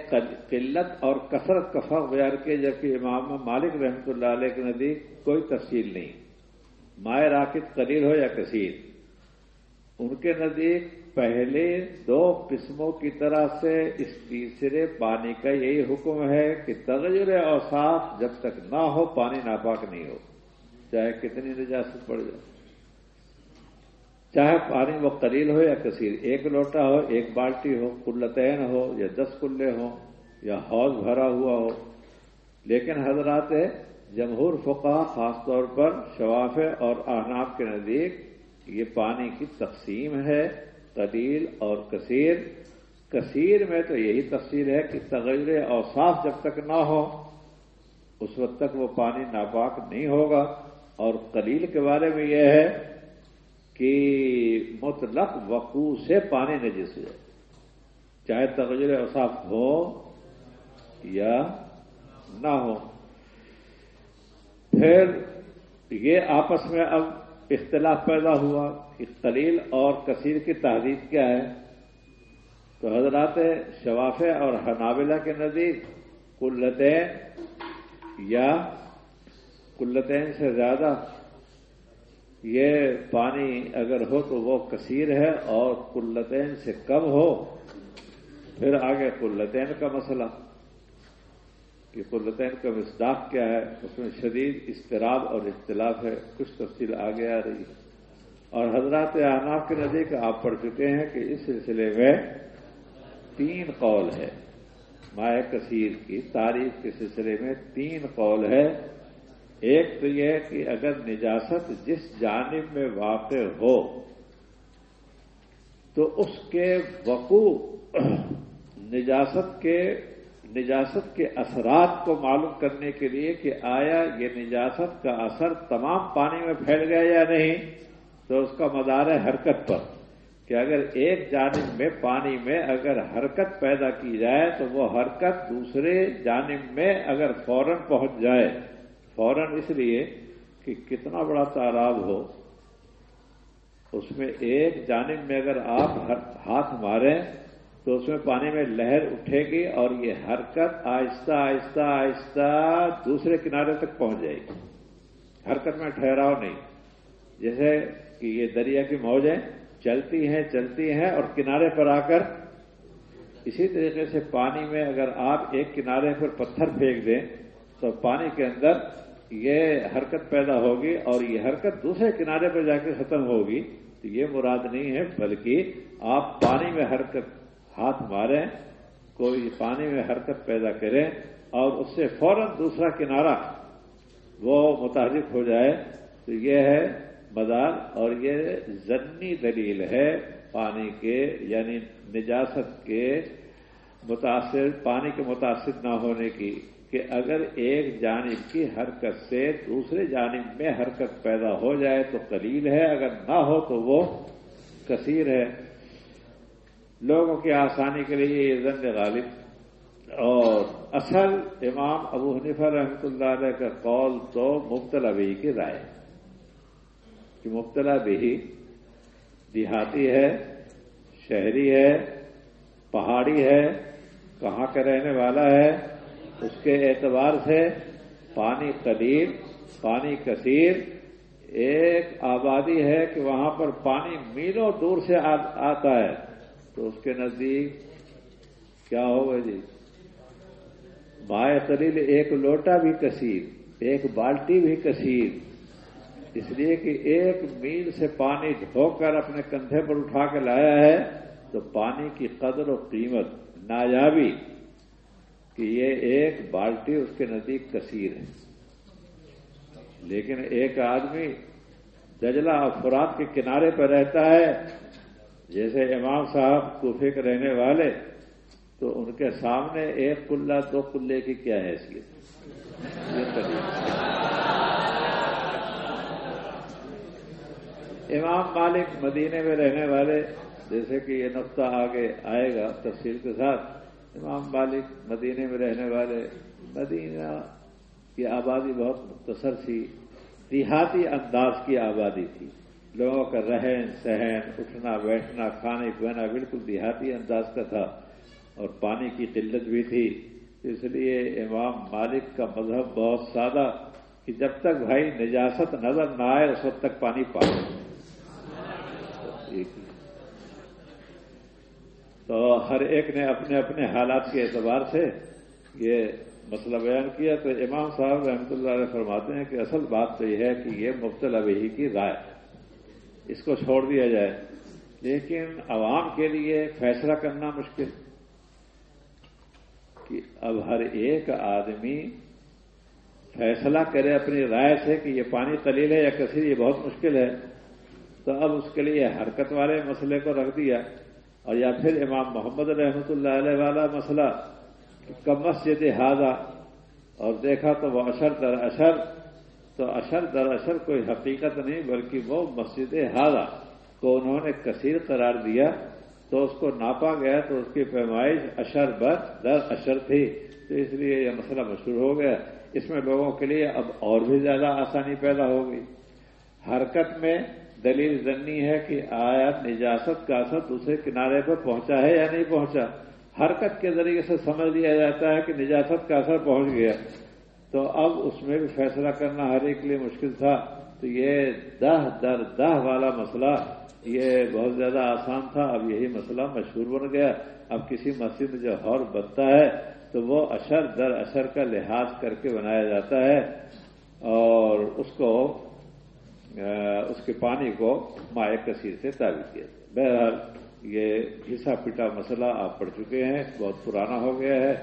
قلت اور کثرت کا فرق بیان کیا، جبکہ امام مالک رحمۃ اللہ علیہ کے نزدیک کوئی تفصیل نہیں۔ مائع راکد قلیل ہو یا کثیر؟ ان کے نزدیک پہلے دو قسموں کی طرح سے اس تیسرے پانی کا یہی حکم ہے کہ تغیر اور صاف جب تک نہ ہو، پانی ناپاک نہیں ہو۔ چاہے کتنی نجاست پڑ جائے۔ چاہے پانی وہ قلیل ہو یا کثیر ایک لوٹا ہو، ایک بالٹی ہو کلتین ہو یا دس کلے ہوں یا حوض بھرا ہوا ہو۔ لیکن حضرات جمہور فقہ خاص طور پر شواف اور احناب کے نزدیک یہ پانی کی تقسیم ہے، قلیل اور کثیر۔ کثیر میں تو یہی تفصیل ہے کہ تغیر اور صاف جب تک نہ ہو، اس وقت تک وہ پانی ناپاک نہیں ہوگا۔ اور قلیل کے بارے میں یہ ہے کہ مطلق وقوع سے پانی نجس ہو جائے۔ چاہے تغیر اصاف ہو یا نہ ہو۔ پھر یہ آپس میں اب اختلاف پیدا ہوا کہ قلیل اور کثیر کی تحریر کیا ہے۔ تو حضرات شوافے اور حنابلہ کے نزدیک کلتین یا کلتین سے زیادہ یہ پانی اگر ہو تو وہ کثیر ہے اور کلتین سے کم ہو، پھر آگے کلتین کا مسئلہ۔ کہ کلتین کا مصداق کیا ہے، اس میں شدید اضطراب اور اختلاف ہے، کچھ تفصیل آگے آ رہی ہے۔ اور حضرات اعناف کے نزدیک آپ پڑھ چکے ہیں کہ اس سلسلے میں تین قول ہے۔ مائع کثیر کی تاریخ کے سلسلے میں تین قول ہے۔ ایک تو یہ کہ اگر نجاست جس جانب میں واقع ہو، تو اس کے وقوع نجاست کے نجاست کے اثرات کو معلوم کرنے کے لیے کہ آیا یہ نجاست کا اثر تمام پانی میں پھیل گیا یا نہیں، تو اس کا مدار ہے حرکت پر۔ کہ اگر ایک جانب میں پانی میں اگر حرکت پیدا کی جائے، تو وہ حرکت دوسرے جانب میں اگر فوراً پہنچ جائے فوراً اس لیے کہ کتنا بڑا تالاب ہو، اس میں ایک جانب میں اگر آپ ہاتھ ماریں تو اس میں پانی میں لہر اٹھے گی اور یہ حرکت آہستہ آہستہ آہستہ دوسرے کنارے تک پہنچ جائے گی۔ حرکت میں ٹھہراؤ نہیں۔ جیسے کہ یہ دریا کی موجیں چلتی ہیں چلتی ہیں اور کنارے پر آ کر اسی طریقے سے پانی میں اگر آپ ایک کنارے پر پتھر پھینک دیں تو پانی کے اندر یہ حرکت پیدا ہوگی اور یہ حرکت دوسرے کنارے پر جا کے ختم ہوگی، تو یہ مراد نہیں ہے، بلکہ آپ پانی میں حرکت ہاتھ ماریں، کوئی پانی میں حرکت پیدا کریں اور اس سے فوراً دوسرا کنارہ وہ متحرک ہو جائے، تو یہ ہے مدار اور یہ ضنی دلیل ہے پانی کے یعنی نجاست کے متاثر، پانی کے متاثر نہ ہونے کی۔ کہ اگر ایک جانب کی حرکت سے دوسرے جانب میں حرکت پیدا ہو جائے تو قلیل ہے، اگر نہ ہو تو وہ کثیر ہے۔ لوگوں کی آسانی کے لیے یہ زند غالب۔ اور اصل امام ابو حنیفہ رحمۃ اللہ علیہ کا قول تو مبتلا بھی کی رائے کہ مبتلا بھی دیہاتی ہے، شہری ہے، پہاڑی ہے، کہاں کا رہنے والا ہے اس کے اعتبار سے پانی قدیم پانی کثیر، ایک آبادی ہے کہ وہاں پر پانی میلوں دور سے آتا ہے۔ تو اس کے نزدیک کیا ہوگا جی؟ مائع قلیل ایک لوٹا بھی کثیر، ایک بالٹی بھی کثیر۔ اس لیے کہ ایک میل سے پانی دھو کر اپنے کندھے پر اٹھا کے لایا ہے تو پانی کی قدر و قیمت نایابی کہ یہ ایک بالٹی اس کے نزدیک کثیر ہے۔ لیکن ایک آدمی دجلہ افراد کے کنارے پر رہتا ہے، جیسے امام صاحب کوفے کے رہنے والے، تو ان کے سامنے ایک کلّا دو کلے کی کیا حیثیت؟ امام مالک مدینے میں رہنے والے، جیسے کہ یہ نقطہ آگے آئے گا تفصیل کے ساتھ امام مالک مدینے میں رہنے والے، مدینہ کی آبادی بہت مختصر تھی، دیہاتی انداز کی آبادی تھی۔ لوگوں کا رہن سہن، اٹھنا، بیٹھنا، کھانے پینا بالکل دیہاتی انداز کا تھا اور پانی کی قلت بھی تھی۔ اس لیے امام مالک کا مذہب بہت سادہ کہ جب تک بھائی نجاست نظر نہ آئے، اس وقت تک پانی پائے تو ہر ایک نے اپنے اپنے حالات کے اعتبار سے یہ مسئلہ بیان کیا۔ تو امام صاحب رحمۃ اللہ علیہ فرماتے ہیں کہ اصل بات تو یہ ہے کہ یہ مبتلا بہی کی رائے اس کو چھوڑ دیا جائے۔ لیکن عوام کے لیے فیصلہ کرنا مشکل۔ کہ اب ہر ایک آدمی فیصلہ کرے اپنی رائے سے کہ یہ پانی قلیل ہے یا کثیر، یہ بہت مشکل ہے۔ تو اب اس کے لیے حرکت والے مسئلے کو رکھ دیا۔ اور یا پھر امام محمد رحمۃ اللہ علیہ والا مسئلہ کم مسجد ہاضا اور دیکھا تو وہ اشر در اشر، تو اشر در اشر کوئی حقیقت نہیں، بلکہ وہ مسجد ہاضا کو انہوں نے کثیر قرار دیا، تو اس کو ناپا گیا، تو اس کی پیمائش اشر بر در اشر تھی۔ تو اس لیے یہ مسئلہ مشہور ہو گیا۔ اس میں لوگوں کے لیے اب اور بھی زیادہ آسانی پیدا ہوگی حرکت میں دلیل زنی ہے کہ آیا نجاست کا اثر دوسرے کنارے پر پہنچا ہے یا نہیں پہنچا؟ حرکت کے ذریعے سے سمجھ لیا جاتا ہے کہ نجاست کا اثر پہنچ گیا۔ تو اب اس میں بھی فیصلہ کرنا ہر ایک لیے مشکل تھا۔ تو یہ دہ در دہ والا مسئلہ، یہ بہت زیادہ آسان تھا۔ اب یہی مسئلہ مشہور بن گیا۔ اب کسی مسجد میں جو ہور بنتا ہے، تو وہ اشر در اشر کا لحاظ کر کے بنایا جاتا ہے اور اس کو اس کے پانی کو مائع کثیر سے تعبیر کیا بہرحال، یہ گھسا پٹا مسئلہ آپ پڑھ چکے ہیں، بہت پرانا ہو گیا ہے۔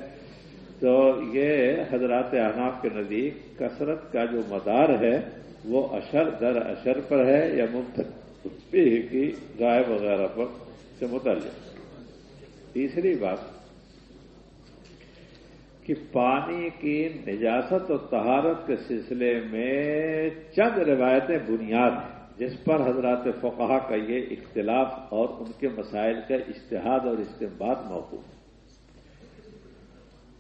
تو یہ حضرات احناف کے نزدیک کثرت کا جو مدار ہے، وہ اشر در اشر پر ہے یا مفتی کی رائے وغیرہ پر سے متعلق۔ تیسری بات کہ پانی کی نجاست اور تہارت کے سلسلے میں چند روایتیں بنیاد ہیں، جس پر حضرات فقہ کا یہ اختلاف اور ان کے مسائل کا اشتہاد اور استعمال موقوف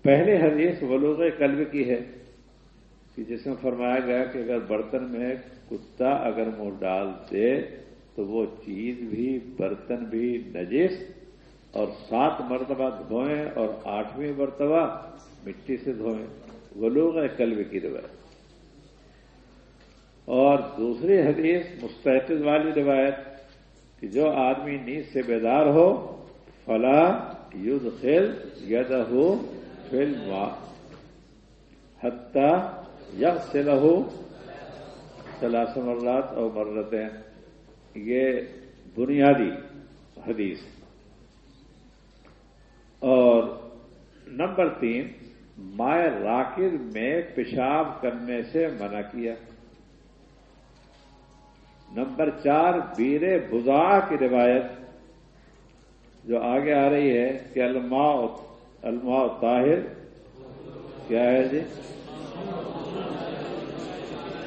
پہلے حدیث ولوغ قلب کی ہے کہ جس میں فرمایا گیا کہ اگر برتن میں کتا اگر منہ ڈال دے تو وہ چیز بھی برتن بھی نجس اور سات مرتبہ دھوئیں اور آٹھویں مرتبہ مٹی سے دھوئیں وہ لوگ ہیں کلب کی روایت۔ اور دوسری حدیث مستحق والی روایت کہ جو آدمی نیند سے بیدار ہو، فلا یدھ خل ید ہو فل حتہ یق سے لہو سلاس مرات اور مرتیں یہ بنیادی حدیث۔ اور نمبر تین مائع راکر میں پیشاب کرنے سے منع کیا۔ نمبر چار، بیر بزا کی روایت جو آگے آ رہی ہے کہ الماء الماء طاہر، کیا ہے جی؟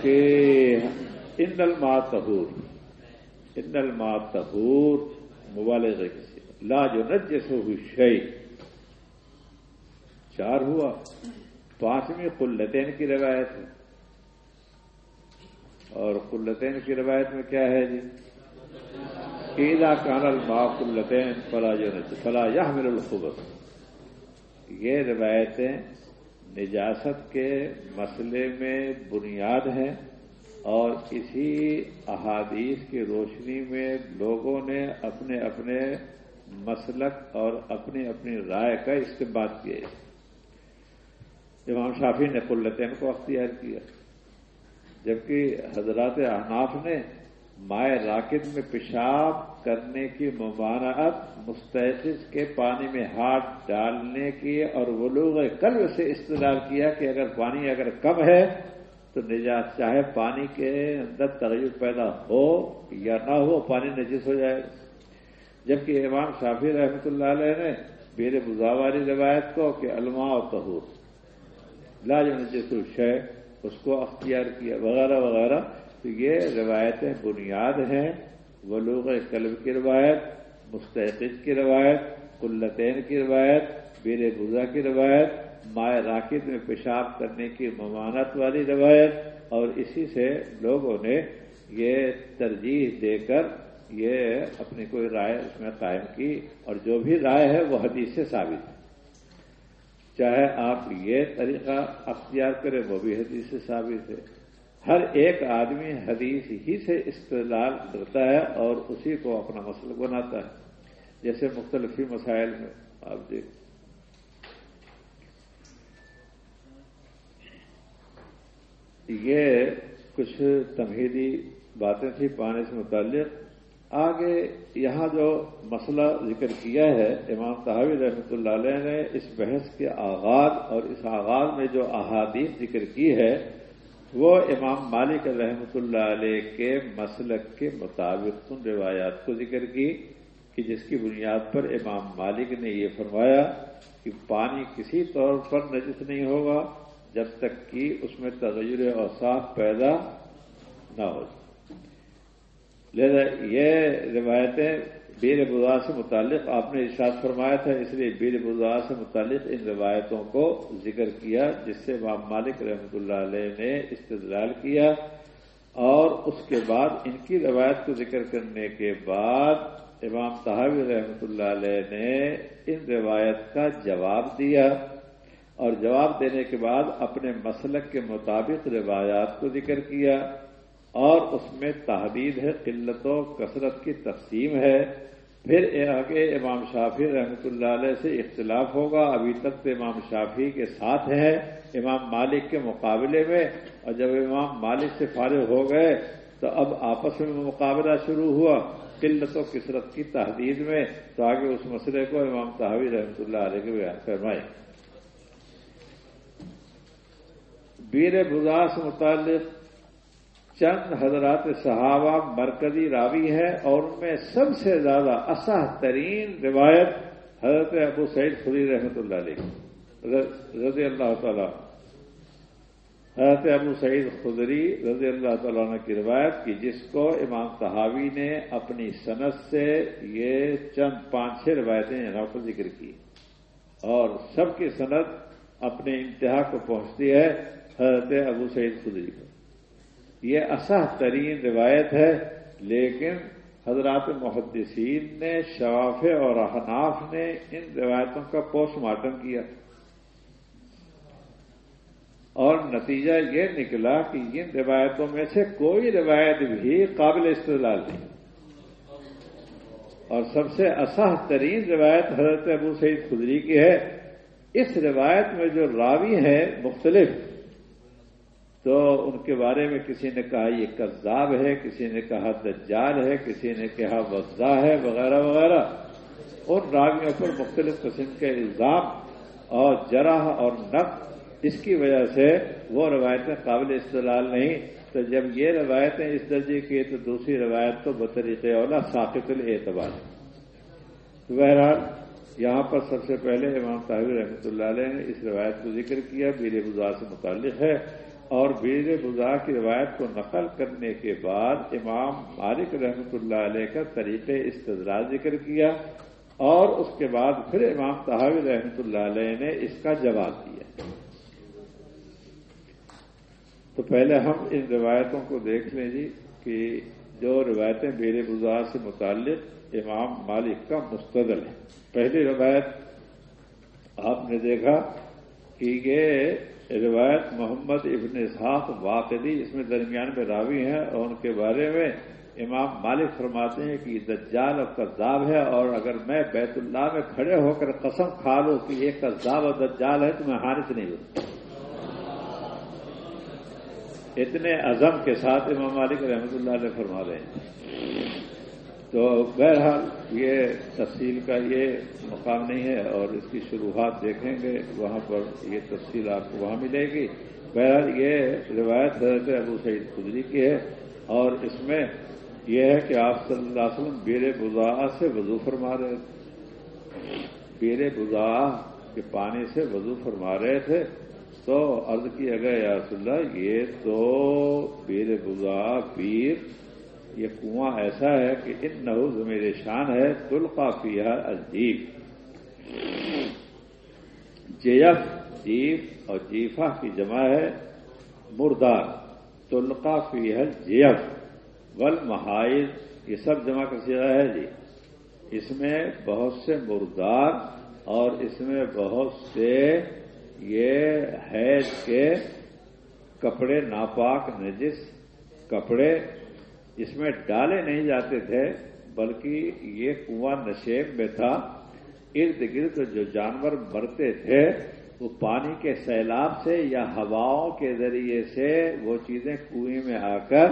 کہ ان الما تہور ان الما تہور مبالغ لا جو نجس ہو شعی چار ہوا۔ پانچویں قلتین کی روایت ہے۔ اور قلتین کی روایت میں کیا ہے جی؟ عیدا کان الماء قلتین فلا فلا یحمل الخبث۔ یہ روایتیں نجاست کے مسئلے میں بنیاد ہیں اور اسی احادیث کی روشنی میں لوگوں نے اپنے اپنے مسلک اور اپنی اپنی رائے کا استعمال کیا امام شافی نے قلتین کو اختیار کیا۔ جبکہ حضرات احناف نے مائع راکد میں پیشاب کرنے کی ممانعت مستحق کے پانی میں ہاتھ ڈالنے کی اور وہ لوگ کل سے استعمال کیا کہ اگر پانی اگر کم ہے تو نجات چاہے پانی کے اندر تغیر پیدا ہو یا نہ ہو، پانی نجس ہو جائے۔ جبکہ امام شافی رحمۃ اللہ علیہ نے بیر بزاواری روایت کو کہ علماء اور تہور لاج نجس الشے اس کو اختیار کیا، وغیرہ وغیرہ۔ تو یہ روایتیں بنیاد ہیں ولوغ قلب کی روایت مستحق کی روایت، قلتین کی روایت، بیر غذا کی روایت مائع راکد میں پیشاب کرنے کی ممانت والی روایت۔ اور اسی سے لوگوں نے یہ ترجیح دے کر یہ اپنی کوئی رائے اس میں قائم کی۔ اور جو بھی رائے ہے وہ حدیث سے ثابت ہے۔ چاہے آپ یہ طریقہ اختیار کریں وہ بھی حدیث سے ثابت ہے۔ ہر ایک آدمی حدیث ہی سے استدلال کرتا ہے اور اسی کو اپنا مسئلہ بناتا ہے، جیسے مختلف مسائل میں۔ آپ دیکھ یہ کچھ تمہیدی باتیں تھیں پانی سے متعلق۔ آگے یہاں جو مسئلہ ذکر کیا ہے، امام تحاوی رحمۃ اللہ علیہ نے اس بحث کے آغاز اور اس آغاز میں جو احادیث ذکر کی ہے، وہ امام مالک رحمۃ اللہ علیہ کے مسلک کے مطابق ان روایات کو ذکر کی کہ جس کی بنیاد پر امام مالک نے یہ فرمایا کہ پانی کسی طور پر نجس نہیں ہوگا جب تک کہ اس میں تغیر اور صاف پیدا نہ ہو جائے۔ لہذا یہ روایتیں بیر بزا سے متعلق آپ نے ارشاد فرمایا تھا، اس لیے بیر بزا سے متعلق ان روایتوں کو ذکر کیا، جس سے امام مالک رحمۃ اللہ علیہ نے استدلال کیا اور اس کے بعد ان کی روایت کو ذکر کرنے کے بعد امام صحابی رحمۃ اللہ علیہ نے ان روایت کا جواب دیا اور جواب دینے کے بعد اپنے مسلک کے مطابق روایات کو ذکر کیا۔ اور اس میں تحدید ہے، قلت و کثرت کی تقسیم ہے۔ پھر آگے امام شافی رحمۃ اللہ علیہ سے اختلاف ہوگا۔ ابھی تک تو امام شافی کے ساتھ ہے امام مالک کے مقابلے میں۔ اور جب امام مالک سے فارغ ہو گئے، تو اب آپس میں مقابلہ شروع ہوا، قلت و کثرت کی تحدید میں۔ تو آگے اس مسئلے کو امام تحوی رحمۃ اللہ علیہ کے بیان فرمائے بیر بزا سے متعلق چند حضرات صحابہ مرکزی راوی ہے اور ان میں سب سے زیادہ اصح ترین روایت حضرت ابو سعید خری رحمۃ اللہ علیہ رضی اللہ تعالی حضرت ابو سعید خدری رضی اللہ تعالیٰ عنہ کی روایت کی، جس کو امام صحابی نے اپنی صنعت سے یہ چند پانچ چھ روایتیں یعنی یہاں پر ذکر کی۔ اور سب کی صنعت اپنے انتہا کو پہنچتی ہے حضرت ابو سعید خدری کو یہ اصح ترین روایت ہے، لیکن حضرات محدثین نے شواف اور احناف نے ان روایتوں کا پوسٹ مارٹم کیا۔ اور نتیجہ یہ نکلا کہ ان روایتوں میں سے کوئی روایت بھی قابل استدلال نہیں۔ اور سب سے اصح ترین روایت حضرت ابو سعید خدری کی ہے۔ اس روایت میں جو راوی ہیں مختلف تو ان کے بارے میں کسی نے کہا یہ کذاب ہے، کسی نے کہا دجال ہے، کسی نے کہا وزا ہے، وغیرہ وغیرہ۔ ان راگیوں پر مختلف قسم کے الزام اور جرح اور نق اس کی وجہ سے وہ روایتیں قابل استدلال نہیں۔ تو جب یہ روایتیں اس درجے کی تو دوسری روایت تو بطریق اولا ثاقت الاعتبار بہرحال یہاں پر سب سے پہلے امام طاہر رحمۃ اللہ علیہ نے اس روایت کو ذکر کیا بیر گزار سے متعلق ہے۔ اور بیر بزا کی روایت کو نقل کرنے کے بعد امام مالک رحمۃ اللہ علیہ کا طریقہ استدراج ذکر کیا اور اس کے بعد پھر امام تحاوی رحمۃ اللہ علیہ نے اس کا جواب دیا۔ تو پہلے ہم ان روایتوں کو دیکھ لیں جی کہ جو روایتیں بیر بزار سے متعلق امام مالک کا مستدل ہے پہلی روایت آپ نے دیکھا کہ یہ روایت محمد ابن اسحاق واقعی اس میں درمیان میں راوی ہیں اور ان کے بارے میں امام مالک فرماتے ہیں کہ دجال اور کذاب ہے اور اگر میں بیت اللہ میں کھڑے ہو کر قسم کھا لوں کہ یہ کذاب اور دجال ہے تو میں حانت نہیں ہوں۔ اتنے عزم کے ساتھ امام مالک رحمۃ اللہ علیہ فرما رہے ہیں۔ تو بہرحال یہ تفصیل کا یہ مقام نہیں ہے اور اس کی شروعات دیکھیں گے، وہاں پر یہ تفصیل آپ کو وہاں ملے گی۔ بہرحال یہ روایت حضرت ابو سعید خدری کی ہے اور اس میں یہ ہے کہ آپ صلی اللہ علیہ وسلم بیر بزا سے وضو فرما رہے تھے۔ بیر بزا کے پانی سے وضو فرما رہے تھے۔ تو عرض کیا گیا، یا رسول اللہ، یہ تو بیر بزا پیر یہ کنواں ایسا ہے کہ ان نحوز میرے شان ہے، تلقا فیہ عجیب جیف جیف اور جیفا کی جمع ہے مردار۔ تلقا فیہ جیف ول محائد یہ سب جمع کر سیا ہے جی۔ اس میں بہت سے مردار اور اس میں بہت سے یہ حیض کے کپڑے ناپاک، نجس کپڑے اس میں ڈالے نہیں جاتے تھے، بلکہ یہ کنواں نشیب میں تھا۔ ارد گرد جو جانور مرتے تھے، وہ پانی کے سیلاب سے یا ہواؤں کے ذریعے سے وہ چیزیں کنویں میں آ کر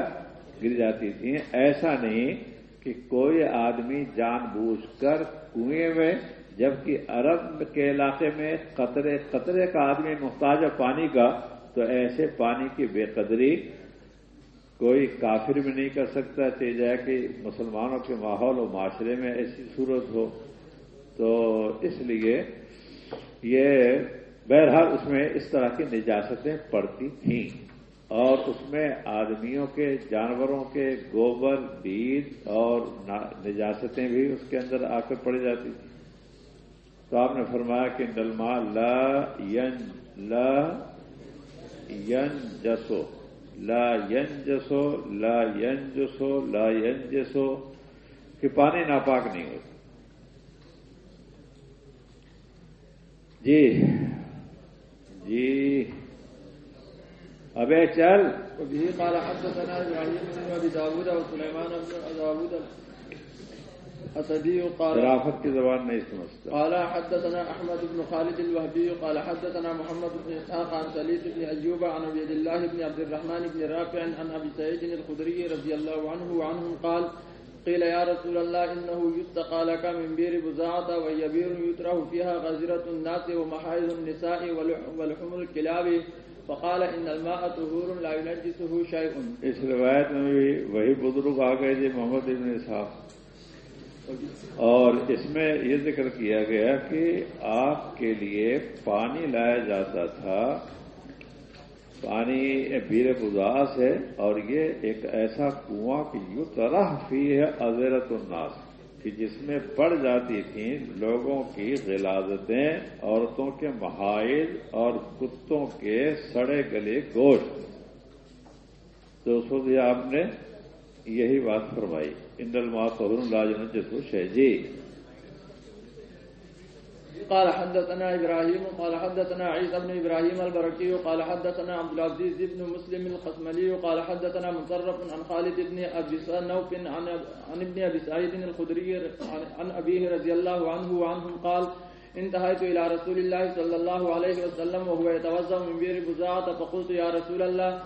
گر جاتی تھیں۔ ایسا نہیں کہ کوئی آدمی جان بوجھ کر کنویں میں، جبکہ عرب کے علاقے میں قطرے قطرے کا آدمی محتاج ہے پانی کا، تو ایسے پانی کی بے قدری کوئی کافر بھی نہیں کر سکتا چاہے جائے کہ مسلمانوں کے ماحول و معاشرے میں ایسی صورت ہو۔ تو اس لیے یہ بہرحال اس میں اس طرح کی نجاستیں پڑتی تھیں۔ اور اس میں آدمیوں کے، جانوروں کے، گوبر بیج اور نجاستیں بھی اس کے اندر آ کر پڑ جاتی تھی تو آپ نے فرمایا کہ ڈلما لا ین لا ین جسو۔ لا ینجسو لا ینجسو لا ینجسو، کہ پانی ناپاک نہیں ہوتا جی جی۔ ابے چل۔ وبه جی، قال حدثنا ابراهيم بن ابي داود وسليمان بن داود۔ اسدي قال رافت کی زبان نہیں سمجھتا۔ قال حدثنا احمد بن خالد الوهبي قال حدثنا محمد بن اسحاق عن سليط بن ايوب عن عبد الله بن عبد الرحمن بن رافع عن ابي سعيد الخدري رضي الله عنه وعنهم قال قيل يا رسول الله انه يستقى لك من بير بزاعة وهي بير يتره فيها غزرة الناس ومحايض النساء ولحم الكلاب فقال ان الماء طهور لا ينجسه شيء اس روایت میں بھی وہی بزرگ آ گئے جی محمد ابن صاحب اور اس میں یہ ذکر کیا گیا کہ آپ کے لیے پانی لایا جاتا تھا۔ پانی بیر گزاس ہے اور یہ ایک ایسا کنواں کی یو طرح فی ہے ازیرت الناس کہ جس میں پڑ جاتی تھیں لوگوں کی غلازتیں، عورتوں کے محائل اور کتوں کے سڑے گلے گوشت۔ تو اس وقت آپ نے یہی بات فرمائی۔ اندر ماتور لاجن جسو شہجی قال حدثنا إبراهيم قال حدثنا عيسى بن إبراهيم البركي قال حدثنا عبد العزيز بن مسلم القسملي قال حدثنا مصرف عن خالد بن أبي نوف عن, ابن أبي سعيد الخدري عن أبيه رضي الله عنه وعنهم قال انتهيت إلى رسول الله صلى الله عليه وسلم وهو يتوزع من بير بزاعة فقلت يا رسول الله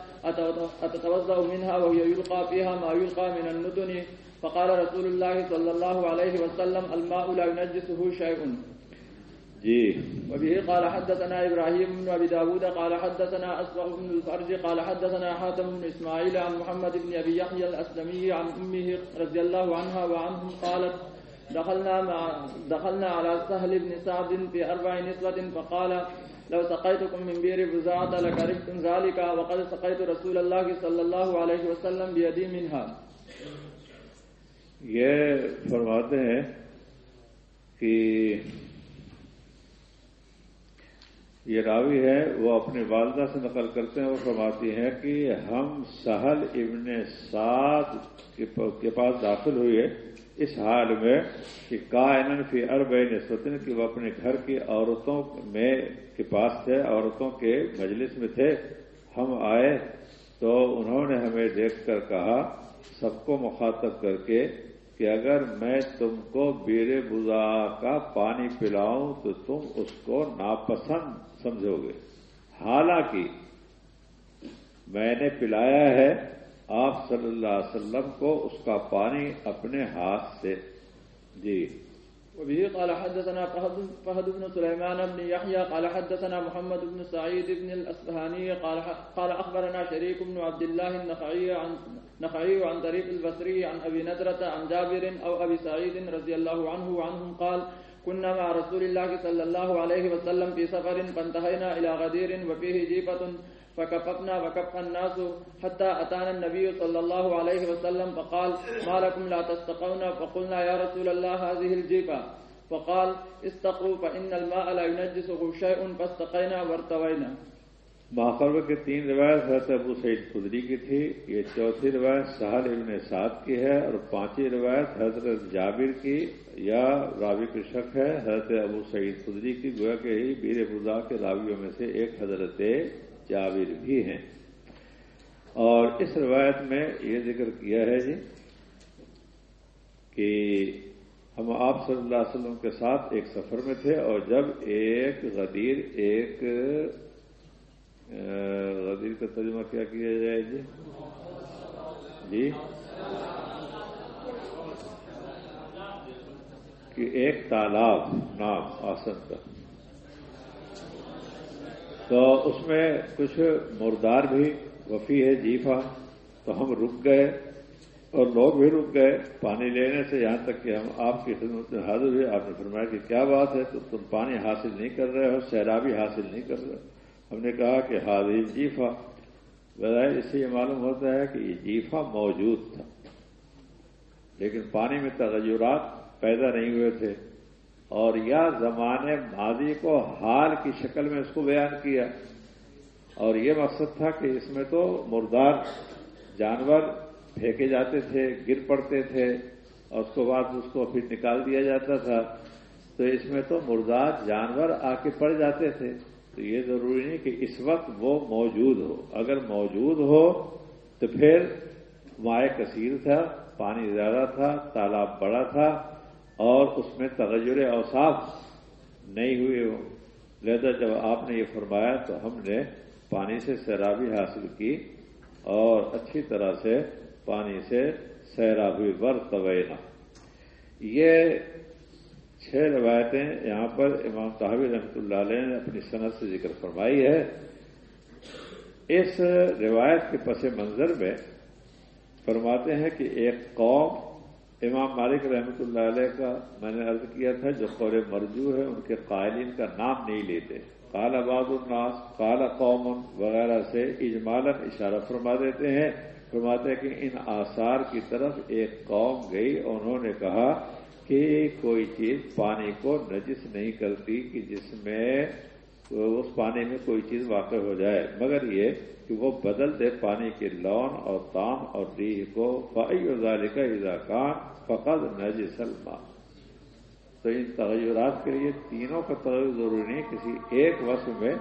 أتتوزع منها وهي يلقى فيها ما يلقى من الندن فقال رسول الله صلى الله عليه وسلم الماء لا ينجسه شيء. جی۔ وبه قال حدثنا إبراهيم بن أبي داود قال حدثنا أسبغ بن الفرج قال حدثنا حاتم بن إسماعيل عن محمد بن أبي يحيى الأسلمي عن أمه رضي الله عنها وعنهم قالت دخلنا, مع دخلنا على سهل بن سعد في أربع نسوة فقال لو سقيتكم من بير بزاعة لكرهتم ذلك وقد سقيت رسول الله صلى الله عليه وسلم بيدي منها. یہ فرماتے ہیں کہ یہ راوی ہے وہ اپنی والدہ سے نقل کرتے ہیں وہ فرماتی ہیں کہ ہم سہل ابن سعد کے پاس داخل ہوئے۔ اس حال میں کہ کائن فی ارب نسبتن کہ وہ اپنے گھر کی عورتوں میں کے پاس تھے، عورتوں کے مجلس میں تھے۔ ہم آئے تو انہوں نے ہمیں دیکھ کر کہا، سب کو مخاطب کر کے کہ اگر میں تم کو بیر بزا کا پانی پلاؤں تو تم اس کو ناپسند سمجھو گے۔ حالانکہ میں نے پلایا ہے آپ صلی اللہ علیہ وسلم کو اس کا پانی اپنے ہاتھ سے۔ جی۔ وبه قال حدثنا فهد بن سليمان بن يحيى، قال حدثنا محمد بن سعيد بن الأسبهاني، قال قال أخبرنا شريك بن عبد الله النخعي عن نخعي عن طريق البصري عن أبي ندرة، عن جابر أو أبي سعيد رضي الله عنه وعنهم قال كنا مع رسول الله صلى الله عليه وسلم في سفر فانتهينا إلى غدير وفيه جيفة فكففنا وكف الناس حتى أتانا النبي صلى الله عليه وسلم فقال ما لكم لا تستقون فقلنا يا رسول الله هذه الجيفة فقال استقوا فإن الماء لا ينجسه شيء فاستقينا وارتوينا ماخرب کے تین روایت حضرت ابو سعید خدری کی تھی، یہ چوتھی روایت سہل ابن سعد کی ہے اور پانچویں روایت حضرت جابر کی یا راوی کی شک ہے، حضرت ابو سعید خدری کی، گویا کہ ہی بیر بزا کے راویوں میں سے ایک حضرت جاویر بھی ہیں۔ اور اس روایت میں یہ ذکر کیا ہے جی کہ ہم آپ صلی اللہ علیہ وسلم کے ساتھ ایک سفر میں تھے اور جب ایک غدیر ایک غدیر کا ترجمہ کیا کیا جائے جی؟ جی؟ کہ ایک تالاب، نام، آسن کا۔ تو اس میں کچھ مردار بھی وفی ہے جیفا تو ہم رک گئے اور لوگ بھی رک گئے۔ پانی لینے سے یہاں تک کہ ہم آپ کی خدمت میں حاضر ہوئے۔ آپ نے فرمایا کہ کیا بات ہے؟ تو تم پانی حاصل نہیں کر رہے ہو سیرابی حاصل نہیں کر رہے ہم نے کہا کہ حاضر جیفا بظاہر اس سے یہ معلوم ہوتا ہے کہ یہ جیفا موجود تھا، لیکن پانی میں تغیرات پیدا نہیں ہوئے تھے۔ اور یا زمانے ماضی کو حال کی شکل میں اس کو بیان کیا۔ اور یہ مقصد تھا کہ اس میں تو مردار جانور پھینکے جاتے تھے، گر پڑتے تھے، اور اس کے بعد اس کو پھر نکال دیا جاتا تھا۔ تو اس میں تو مردار جانور آ کے پڑ جاتے تھے۔ تو یہ ضروری نہیں کہ اس وقت وہ موجود ہو۔ اگر موجود ہو تو پھر مائع کثیر تھا، پانی زیادہ تھا، تالاب بڑا تھا اور اس میں تغیر اوساف نہیں ہوئے ہو لہذا جب آپ نے یہ فرمایا تو ہم نے پانی سے سیرابی حاصل کی اور اچھی طرح سے پانی سے سیرابی بر طوینا یہ چھ روایتیں یہاں پر امام صاحب رحمۃ اللہ علیہ نے اپنی صنعت سے ذکر فرمائی ہے۔ اس روایت کے پس منظر میں فرماتے ہیں کہ ایک قوم امام مالک رحمۃ اللہ علیہ کا میں نے عرض کیا تھا، جو قول مرجو ہے، ان کے قائلین کا نام نہیں لیتے۔ قال آباد الناس، قال قوم وغیرہ سے اجمالا اشارہ فرما دیتے ہیں، فرماتے ہیں کہ ان آثار کی طرف ایک قوم گئی، انہوں نے کہا کہ کوئی چیز پانی کو نجس نہیں کرتی، کہ جس میں اس پانی میں کوئی چیز واقع ہو جائے۔ مگر یہ کہ وہ بدل دے پانی کے لون اور تام اور ریح کو۔ فعی ازال کا اضاکان فقط نج سلما تو ان تغیرات کے لیے تینوں کا تغیر ضروری نہیں کسی ایک وصف میں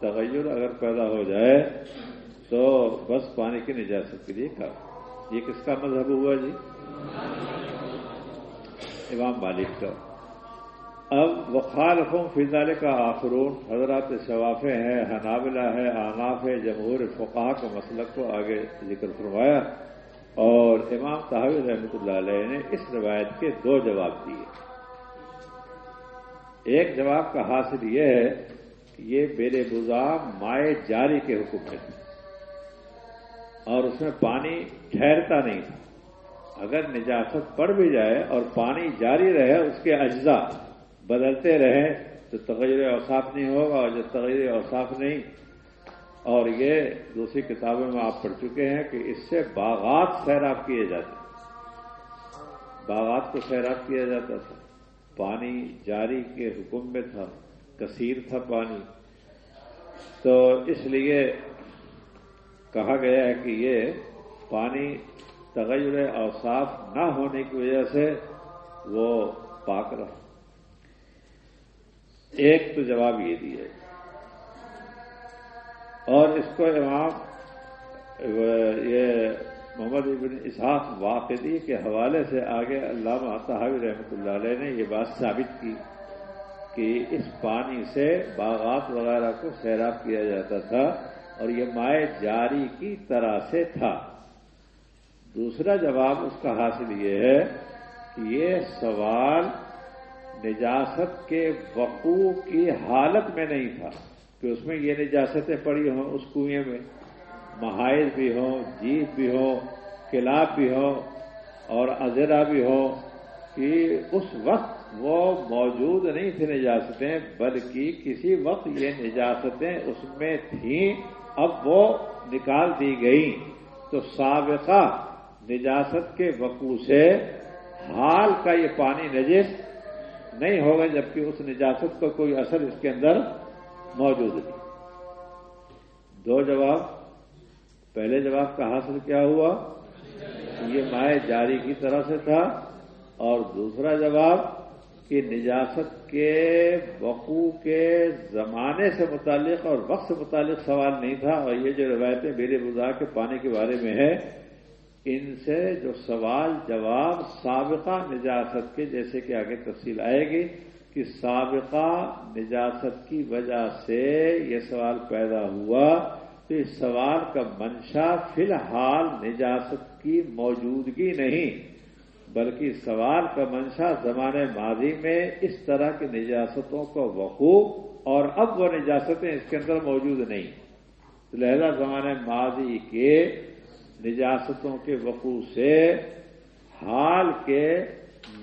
تغیر اگر پیدا ہو جائے تو بس پانی کی نجاست کے لیے کا یہ کس کا مذہب ہوا جی؟ امام مالک کا۔ اب وخالفوں فضالے کا آخرون، حضرات شوافے ہیں، حنابلہ ہے آناف ہے جمہور فقاہ کا مسلک کو آگے ذکر فرمایا۔ اور امام صاحب رحمۃ اللہ علیہ نے اس روایت کے دو جواب دیے۔ ایک جواب کا حاصل یہ ہے کہ یہ بیر بزا مائع جاری کے حکم میں اور اس میں پانی ٹھہرتا نہیں۔ تھا اگر نجاست پڑ بھی جائے اور پانی جاری رہے اس کے اجزاء بدلتے رہیں تو تغیر اوساف نہیں ہوگا اور جب تغیر اوساف نہیں، اور یہ دوسری کتابوں میں آپ پڑھ چکے ہیں کہ اس سے باغات سیراب کیے جاتے باغات کو سیراب کیا جاتا تھا۔ پانی جاری کے حکم میں تھا، کثیر تھا پانی۔ تو اس لیے کہا گیا ہے کہ یہ پانی تغیر اوصاف نہ ہونے کی وجہ سے وہ پاک رہا۔ ایک تو جواب یہ دیا اور اس کو امام، یہ محمد ابن اسحاق واقعی کے حوالے سے آگے علامہ صاحب رحمۃ اللہ علیہ نے یہ بات ثابت کی کہ اس پانی سے باغات وغیرہ کو سیراب کیا جاتا تھا اور یہ مائع جاری کی طرح سے تھا۔ دوسرا جواب اس کا حاصل یہ ہے کہ یہ سوال نجاست کے وقوع کی حالت میں نہیں تھا کہ اس میں یہ نجاستیں پڑی ہوں، اس کنویں میں محائل بھی ہوں، جیت بھی ہو کلاب بھی ہو اور ازرا بھی ہو کہ اس وقت وہ موجود نہیں تھے نجاستیں، بلکہ کسی وقت یہ نجاستیں اس میں تھیں، اب وہ نکال دی گئی تو سابقہ نجاست کے وقوع سے حال کا یہ پانی نجس نہیں ہوگا جبکہ اس نجاست کا کوئی اثر اس کے اندر موجود نہیں۔ دو جواب۔ پہلے جواب کا حاصل کیا ہوا؟ یہ مائع جاری کی طرح سے تھا۔ اور دوسرا جواب کہ نجاست کے وقوع کے زمانے سے متعلق اور وقت سے متعلق سوال نہیں تھا اور یہ جو روایتیں میرے بزا کے پانی کے بارے میں ہے ان سے جو سوال جواب سابقہ نجاست کے، جیسے کہ آگے تفصیل آئے گی کہ سابقہ نجاست کی وجہ سے یہ سوال پیدا ہوا، تو اس سوال کا منشا فی الحال نجاست کی موجودگی نہیں، بلکہ سوال کا منشا زمانے ماضی میں اس طرح کی نجاستوں کا وقوع اور اب وہ نجاستیں اس کے اندر موجود نہیں۔ لہذا زمانے ماضی کے نجاستوں کے وقوع سے حال کے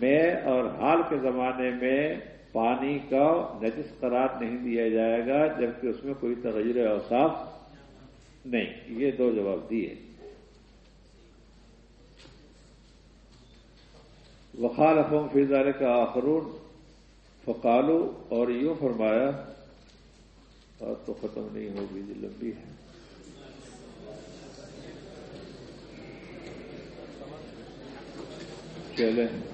میں اور حال کے زمانے میں پانی کا نجس قرار نہیں دیا جائے گا، جبکہ اس میں کوئی تغیر اوساف نہیں۔ یہ دو جواب دیے۔ وقال افم فضارے کا آخرون۔ فقالو اور یوں فرمایا اور تو ختم نہیں ہوگی لمبی ہے۔ 绝对。